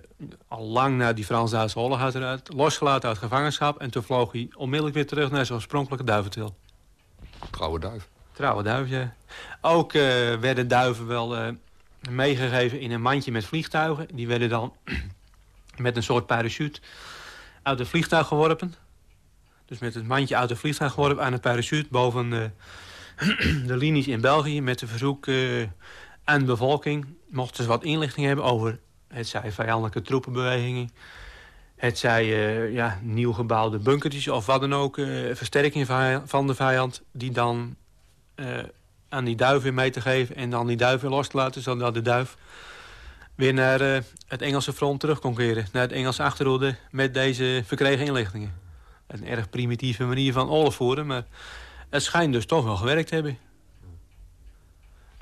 al lang na die Frans-Duitse oorlog uiteraard... losgelaten uit gevangenschap. En toen vloog hij onmiddellijk weer terug naar zijn oorspronkelijke duiventil. Trouwe duif. Trouwe duif, ja. Ook uh, werden duiven wel meegegeven in een mandje met vliegtuigen. Die werden dan met een soort parachute uit het vliegtuig geworpen. Dus met het mandje uit het vliegtuig geworpen aan het parachute boven de, de linies in België... met de verzoek uh, aan de bevolking, mochten ze wat inlichting hebben over... het zij vijandelijke troepenbewegingen... Het zij uh, ja, nieuw gebouwde bunkertjes of wat dan ook, uh, versterking van de vijand... die dan uh, aan die duif weer mee te geven... en dan die duif weer los te laten, zodat de duif weer naar het Engelse front terug kon keren. Naar het Engelse achterhoede met deze verkregen inlichtingen. Een erg primitieve manier van oorlog voeren, maar het schijnt dus toch wel gewerkt te hebben.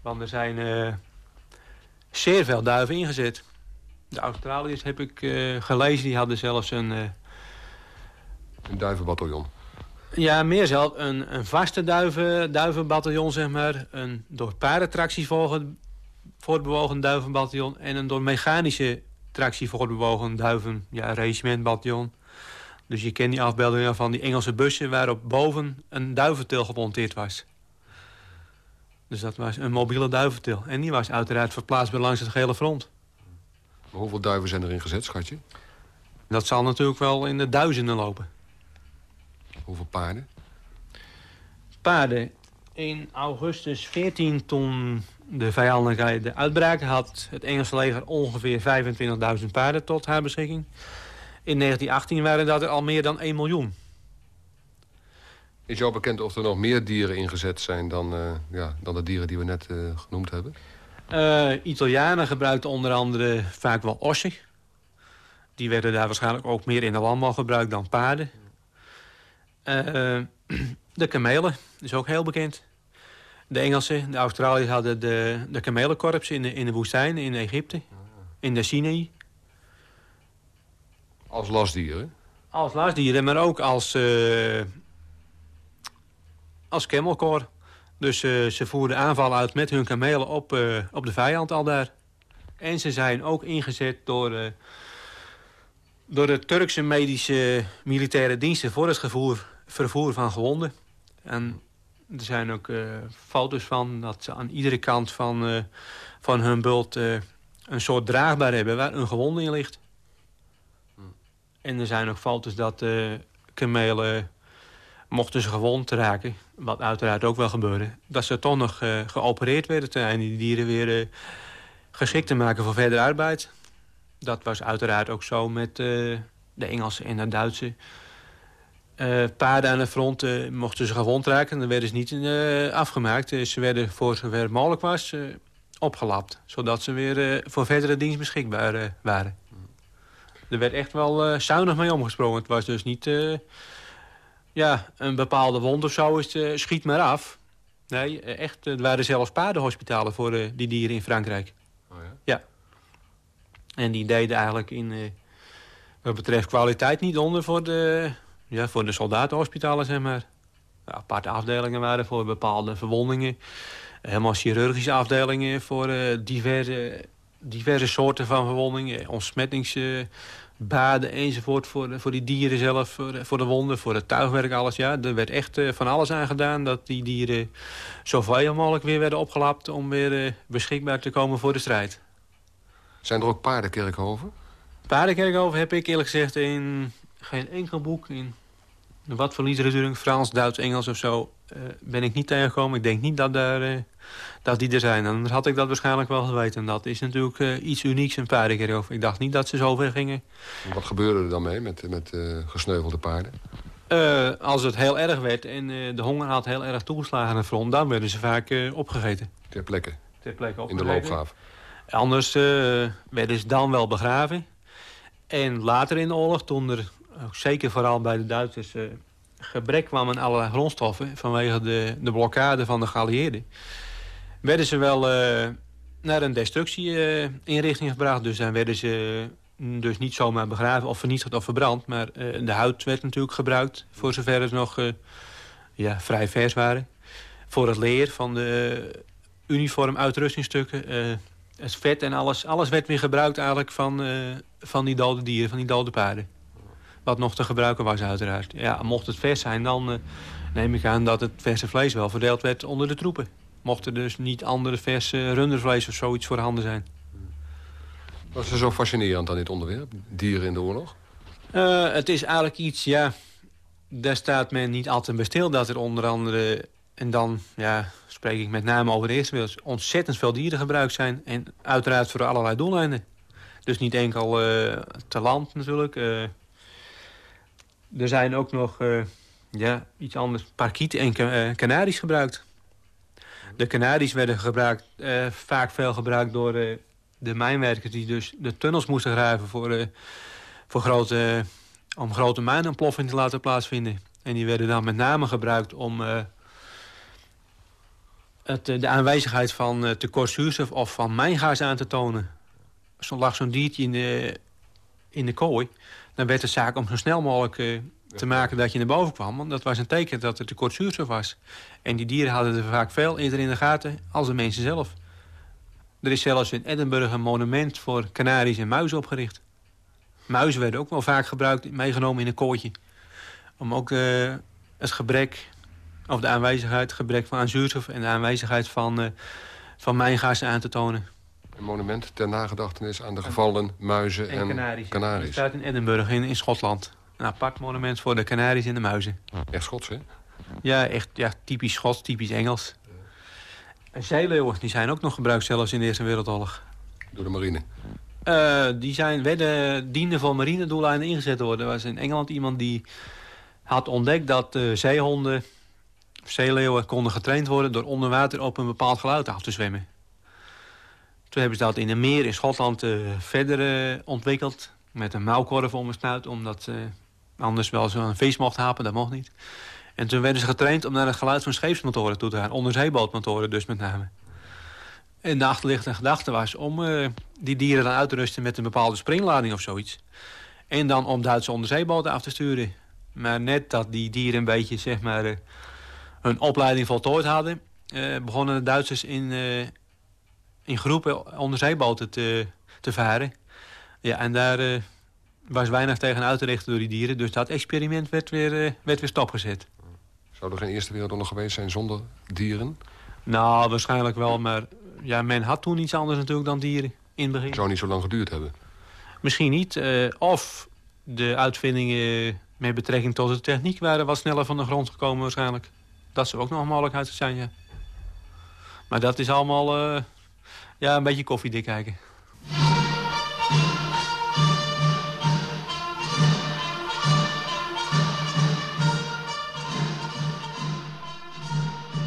Want er zijn zeer veel duiven ingezet. De Australiërs heb ik uh, gelezen, die hadden zelfs een... een duivenbataljon. Ja, meer zelf. Een, een vaste duiven, duivenbataljon, zeg maar. Een door paardentractie voortbewogen duivenbataljon. En een door mechanische tractie voortbewogen duiven, ja, regimentbataljon. Dus je kent die afbeeldingen van die Engelse bussen... waarop boven een duiventil gemonteerd was. Dus dat was een mobiele duiventil. En die was uiteraard verplaatsbaar langs het gehele front. Maar hoeveel duiven zijn erin gezet, schatje? Dat zal natuurlijk wel in de duizenden lopen. Hoeveel paarden? paarden. In augustus 14, toen de vijandelijkheid de uitbraak... had het Engelse leger ongeveer 25.000 paarden tot haar beschikking. In 1918 waren dat er al meer dan 1 miljoen. Is jou bekend of er nog meer dieren ingezet zijn dan, uh, ja, dan de dieren die we net uh, genoemd hebben? Uh, Italianen gebruikten onder andere vaak wel ossen. Die werden daar waarschijnlijk ook meer in de landbouw gebruikt dan paarden. de kamelen is ook heel bekend. De Engelsen, de Australiërs hadden de, de kamelenkorps in de, in de woestijn in Egypte. In de Sinaï. Als lastdieren? Als lastdieren, maar ook als, als camelcore. Dus uh, ze voerden aanvallen uit met hun kamelen op, uh, op de vijand al daar. En ze zijn ook ingezet door, door de Turkse medische militaire diensten... voor het gevoer, vervoer van gewonden. En er zijn ook foto's van dat ze aan iedere kant van, van hun bult... een soort draagbaar hebben waar een gewonde in ligt. En er zijn ook foto's dat kamelen, mochten ze gewond raken... wat uiteraard ook wel gebeurde... dat ze toch nog uh, geopereerd werden... en die dieren weer uh, geschikt te maken voor verdere arbeid. Dat was uiteraard ook zo met de Engelse en de Duitse... paarden aan de front mochten ze gewond raken... dan werden ze niet afgemaakt. ze werden voor zover mogelijk was opgelapt. Zodat ze weer voor verdere dienst beschikbaar waren er werd echt wel zuinig mee omgesprongen. Het was dus niet ja, een bepaalde wond of zo, is uh, schiet maar af. Nee, echt, er waren zelfs paardenhospitalen voor die dieren in Frankrijk. Oh ja? Ja. En die deden eigenlijk in, wat betreft kwaliteit niet onder voor de, ja, voor de soldatenhospitalen, zeg maar. Aparte afdelingen waren voor bepaalde verwondingen. Helemaal chirurgische afdelingen voor diverse diverse soorten van verwondingen. Ontsmettingsbaden enzovoort voor, voor die dieren zelf, voor de, voor de wonden, voor het tuigwerk, alles. Ja, er werd echt uh, van alles aan gedaan dat die dieren zoveel mogelijk weer werden opgelapt... om weer uh, beschikbaar te komen voor de strijd. Zijn er ook paardenkerkhoven? Paardenkerkhoven heb ik eerlijk gezegd in geen enkel boek... in wat voor literatuur, Frans, Duits, Engels of zo... Uh, ben ik niet tegengekomen. Ik denk niet dat, daar, uh, dat die er zijn. Anders had ik dat waarschijnlijk wel geweten. Dat is natuurlijk uh, iets unieks in paardenkerhof. Ik dacht niet dat ze zo ver gingen. Wat gebeurde er dan mee met, met gesneuvelde paarden? als het heel erg werd en de honger had heel erg toegeslagen aan de front... dan werden ze vaak opgegeten. Ter plekke? Ter plekke opgegeten. In de loopgraaf? Anders werden ze dan wel begraven. En later in de oorlog, toen er ook zeker vooral bij de Duitsers, gebrek kwam aan allerlei grondstoffen... vanwege de, de blokkade van de geallieerden... werden ze wel uh, naar een destructie-inrichting gebracht. Dus dan werden ze mm, dus niet zomaar begraven of vernietigd of verbrand. Maar uh, de huid werd natuurlijk gebruikt, voor zover het nog ja, vrij vers waren. Voor het leer van de uniform uitrustingstukken... het vet en alles, alles werd weer gebruikt eigenlijk van, van die dode dieren, van die dode paarden wat nog te gebruiken was uiteraard. Ja, mocht het vers zijn, dan uh, neem ik aan dat het verse vlees wel verdeeld werd onder de troepen. Mocht er dus niet andere verse rundervlees of zoiets voorhanden zijn. Wat is er zo fascinerend aan dit onderwerp, dieren in de oorlog? Uh, het is eigenlijk iets, ja, daar staat men niet altijd bij stil. Dat er onder andere, en dan ja, spreek ik met name over de Eerste Wereldoorlog... ontzettend veel dieren gebruikt zijn. En uiteraard voor allerlei doeleinden. Dus niet enkel uh, te land natuurlijk... Er zijn ook nog uh, ja, iets anders, parkieten en uh, kanaries gebruikt. De kanaries werden gebruikt, uh, vaak veel gebruikt door de mijnwerkers... die dus de tunnels moesten graven voor, voor grote, om grote mijnontploffingen te laten plaatsvinden. En die werden dan met name gebruikt om het, de aanwezigheid van tekort zuurstof of van mijngaas aan te tonen. Zo lag zo'n diertje in de, in de kooi dan werd de zaak om zo snel mogelijk uh, te maken dat je naar boven kwam. Want dat was een teken dat er tekort zuurstof was. En die dieren hadden er vaak veel eerder in de gaten als de mensen zelf. Er is zelfs in Edinburgh een monument voor kanaries en muizen opgericht. Muizen werden ook wel vaak gebruikt, meegenomen in een kooitje. Om ook uh, het gebrek, of de aanwezigheid, het gebrek van zuurstof... en de aanwezigheid van, uh, van mijngassen aan te tonen. Een monument ter nagedachtenis aan de gevallen muizen en, en kanaries. Het staat in Edinburgh, in, in Schotland. Een apart monument voor de kanaries en de muizen. Echt Schots, hè? Ja, echt ja, typisch Schots, typisch Engels. En zeeleeuwen die zijn ook nog gebruikt zelfs in de Eerste Wereldoorlog. Door de marine? Uh, die zijn, werden, dienden voor marinedoeleinden ingezet worden. Er was in Engeland iemand die had ontdekt dat uh, zeehonden, zeeleeuwen, konden getraind worden... door onder water op een bepaald geluid af te zwemmen. Toen hebben ze dat in een meer in Schotland uh, verder ontwikkeld. Met een mouwkorf om een snuit, omdat anders wel zo'n vis mocht hapen. Dat mocht niet. En toen werden ze getraind om naar het geluid van scheepsmotoren toe te gaan. Onderzeebootmotoren dus met name. En de achterliggende gedachte was om die dieren dan uit te rusten met een bepaalde springlading of zoiets. En dan om Duitse onderzeeboten af te sturen. Maar net dat die dieren een beetje zeg maar, hun opleiding voltooid hadden... Begonnen de Duitsers in, in groepen onderzeeboten te, te varen. Ja, en daar was weinig tegen uit te richten door die dieren. Dus dat experiment werd weer, werd weer stopgezet. Zou er geen Eerste Wereldoorlog geweest zijn zonder dieren? Nou, waarschijnlijk wel, maar ja, men had toen iets anders natuurlijk dan dieren in het begin. Zou niet zo lang geduurd hebben? Misschien niet. Uh, of de uitvindingen met betrekking tot de techniek waren wat sneller van de grond gekomen waarschijnlijk. Dat zou ook nog een mogelijkheid zijn, ja. Maar dat is allemaal ja, een beetje koffiedik kijken.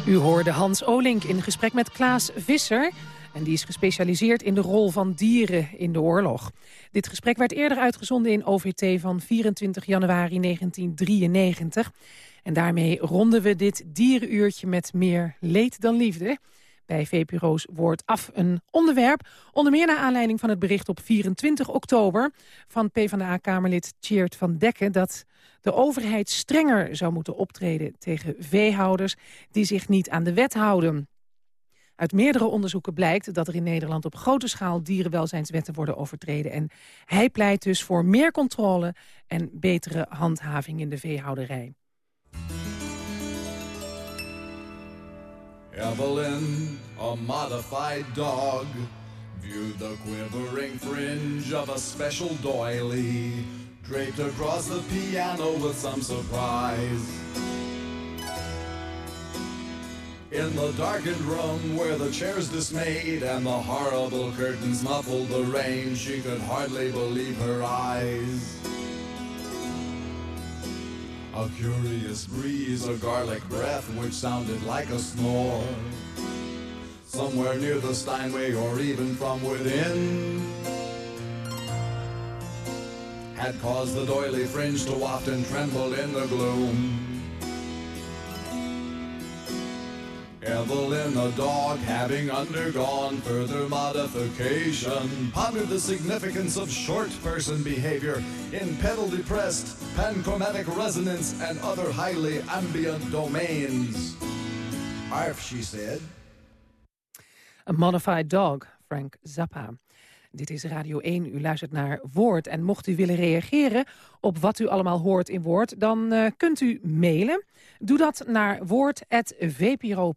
U hoorde Hans Olink in gesprek met Klaas Visser. En die is gespecialiseerd in de rol van dieren in de oorlog. Dit gesprek werd eerder uitgezonden in OVT van 24 januari 1993. En daarmee ronden we dit dierenuurtje met meer leed dan liefde bij VPRO's Woord Af. Een onderwerp, onder meer naar aanleiding van het bericht op 24 oktober... van PvdA-kamerlid Tjeerd van Dekken... dat de overheid strenger zou moeten optreden tegen veehouders... die zich niet aan de wet houden. Uit meerdere onderzoeken blijkt dat er in Nederland op grote schaal dierenwelzijnswetten worden overtreden. En hij pleit dus voor meer controle en betere handhaving in de veehouderij. Evelyn, a modified dog, viewed the quivering fringe of a special doily, draped across the piano with some surprise. In the darkened room where the chairs dismayed and the horrible curtains muffled the rain, she could hardly believe her eyes. A curious breeze, a garlic breath which sounded like a snore. Somewhere near the Steinway or even from within had caused the doily fringe to waft and tremble in the gloom. Evelyn the dog, having undergone further modification, pondered the significance of short person behavior in pedal depressed, panchromatic resonance, and other highly ambient domains. Arf, she said. A modified dog, Frank Zappa. Dit is Radio 1, u luistert naar Woord. En mocht u willen reageren op wat u allemaal hoort in Woord... dan uh, kunt u mailen. Doe dat naar woord.vpro.nl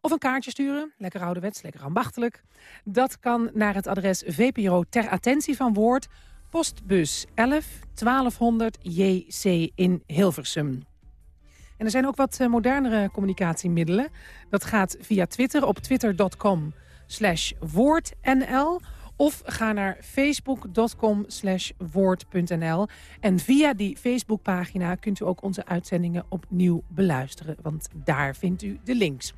of een kaartje sturen, lekker ouderwets, lekker ambachtelijk. Dat kan naar het adres VPRO ter attentie van Woord, postbus 11 1200 JC in Hilversum. En er zijn ook wat eh, modernere communicatiemiddelen. Dat gaat via Twitter op twitter.com woordnl of ga naar facebook.com slash woord.nl. En via die Facebookpagina kunt u ook onze uitzendingen opnieuw beluisteren. Want daar vindt u de links.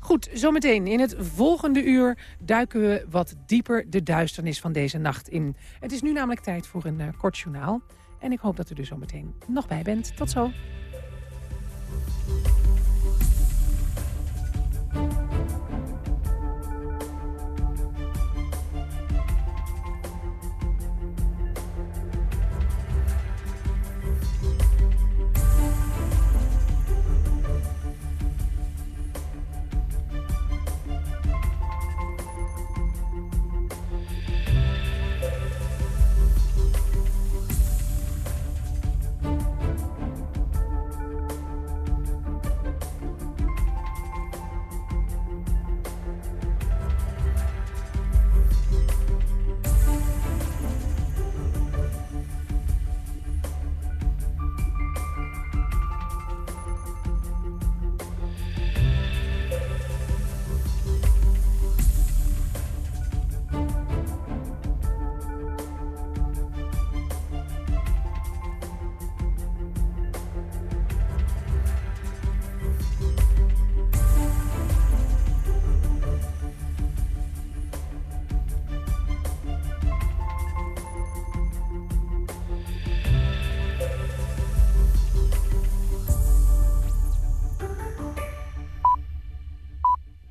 Goed, zometeen in het volgende uur duiken we wat dieper de duisternis van deze nacht in. Het is nu namelijk tijd voor een uh, kort journaal. En ik hoop dat u er zometeen nog bij bent. Tot zo.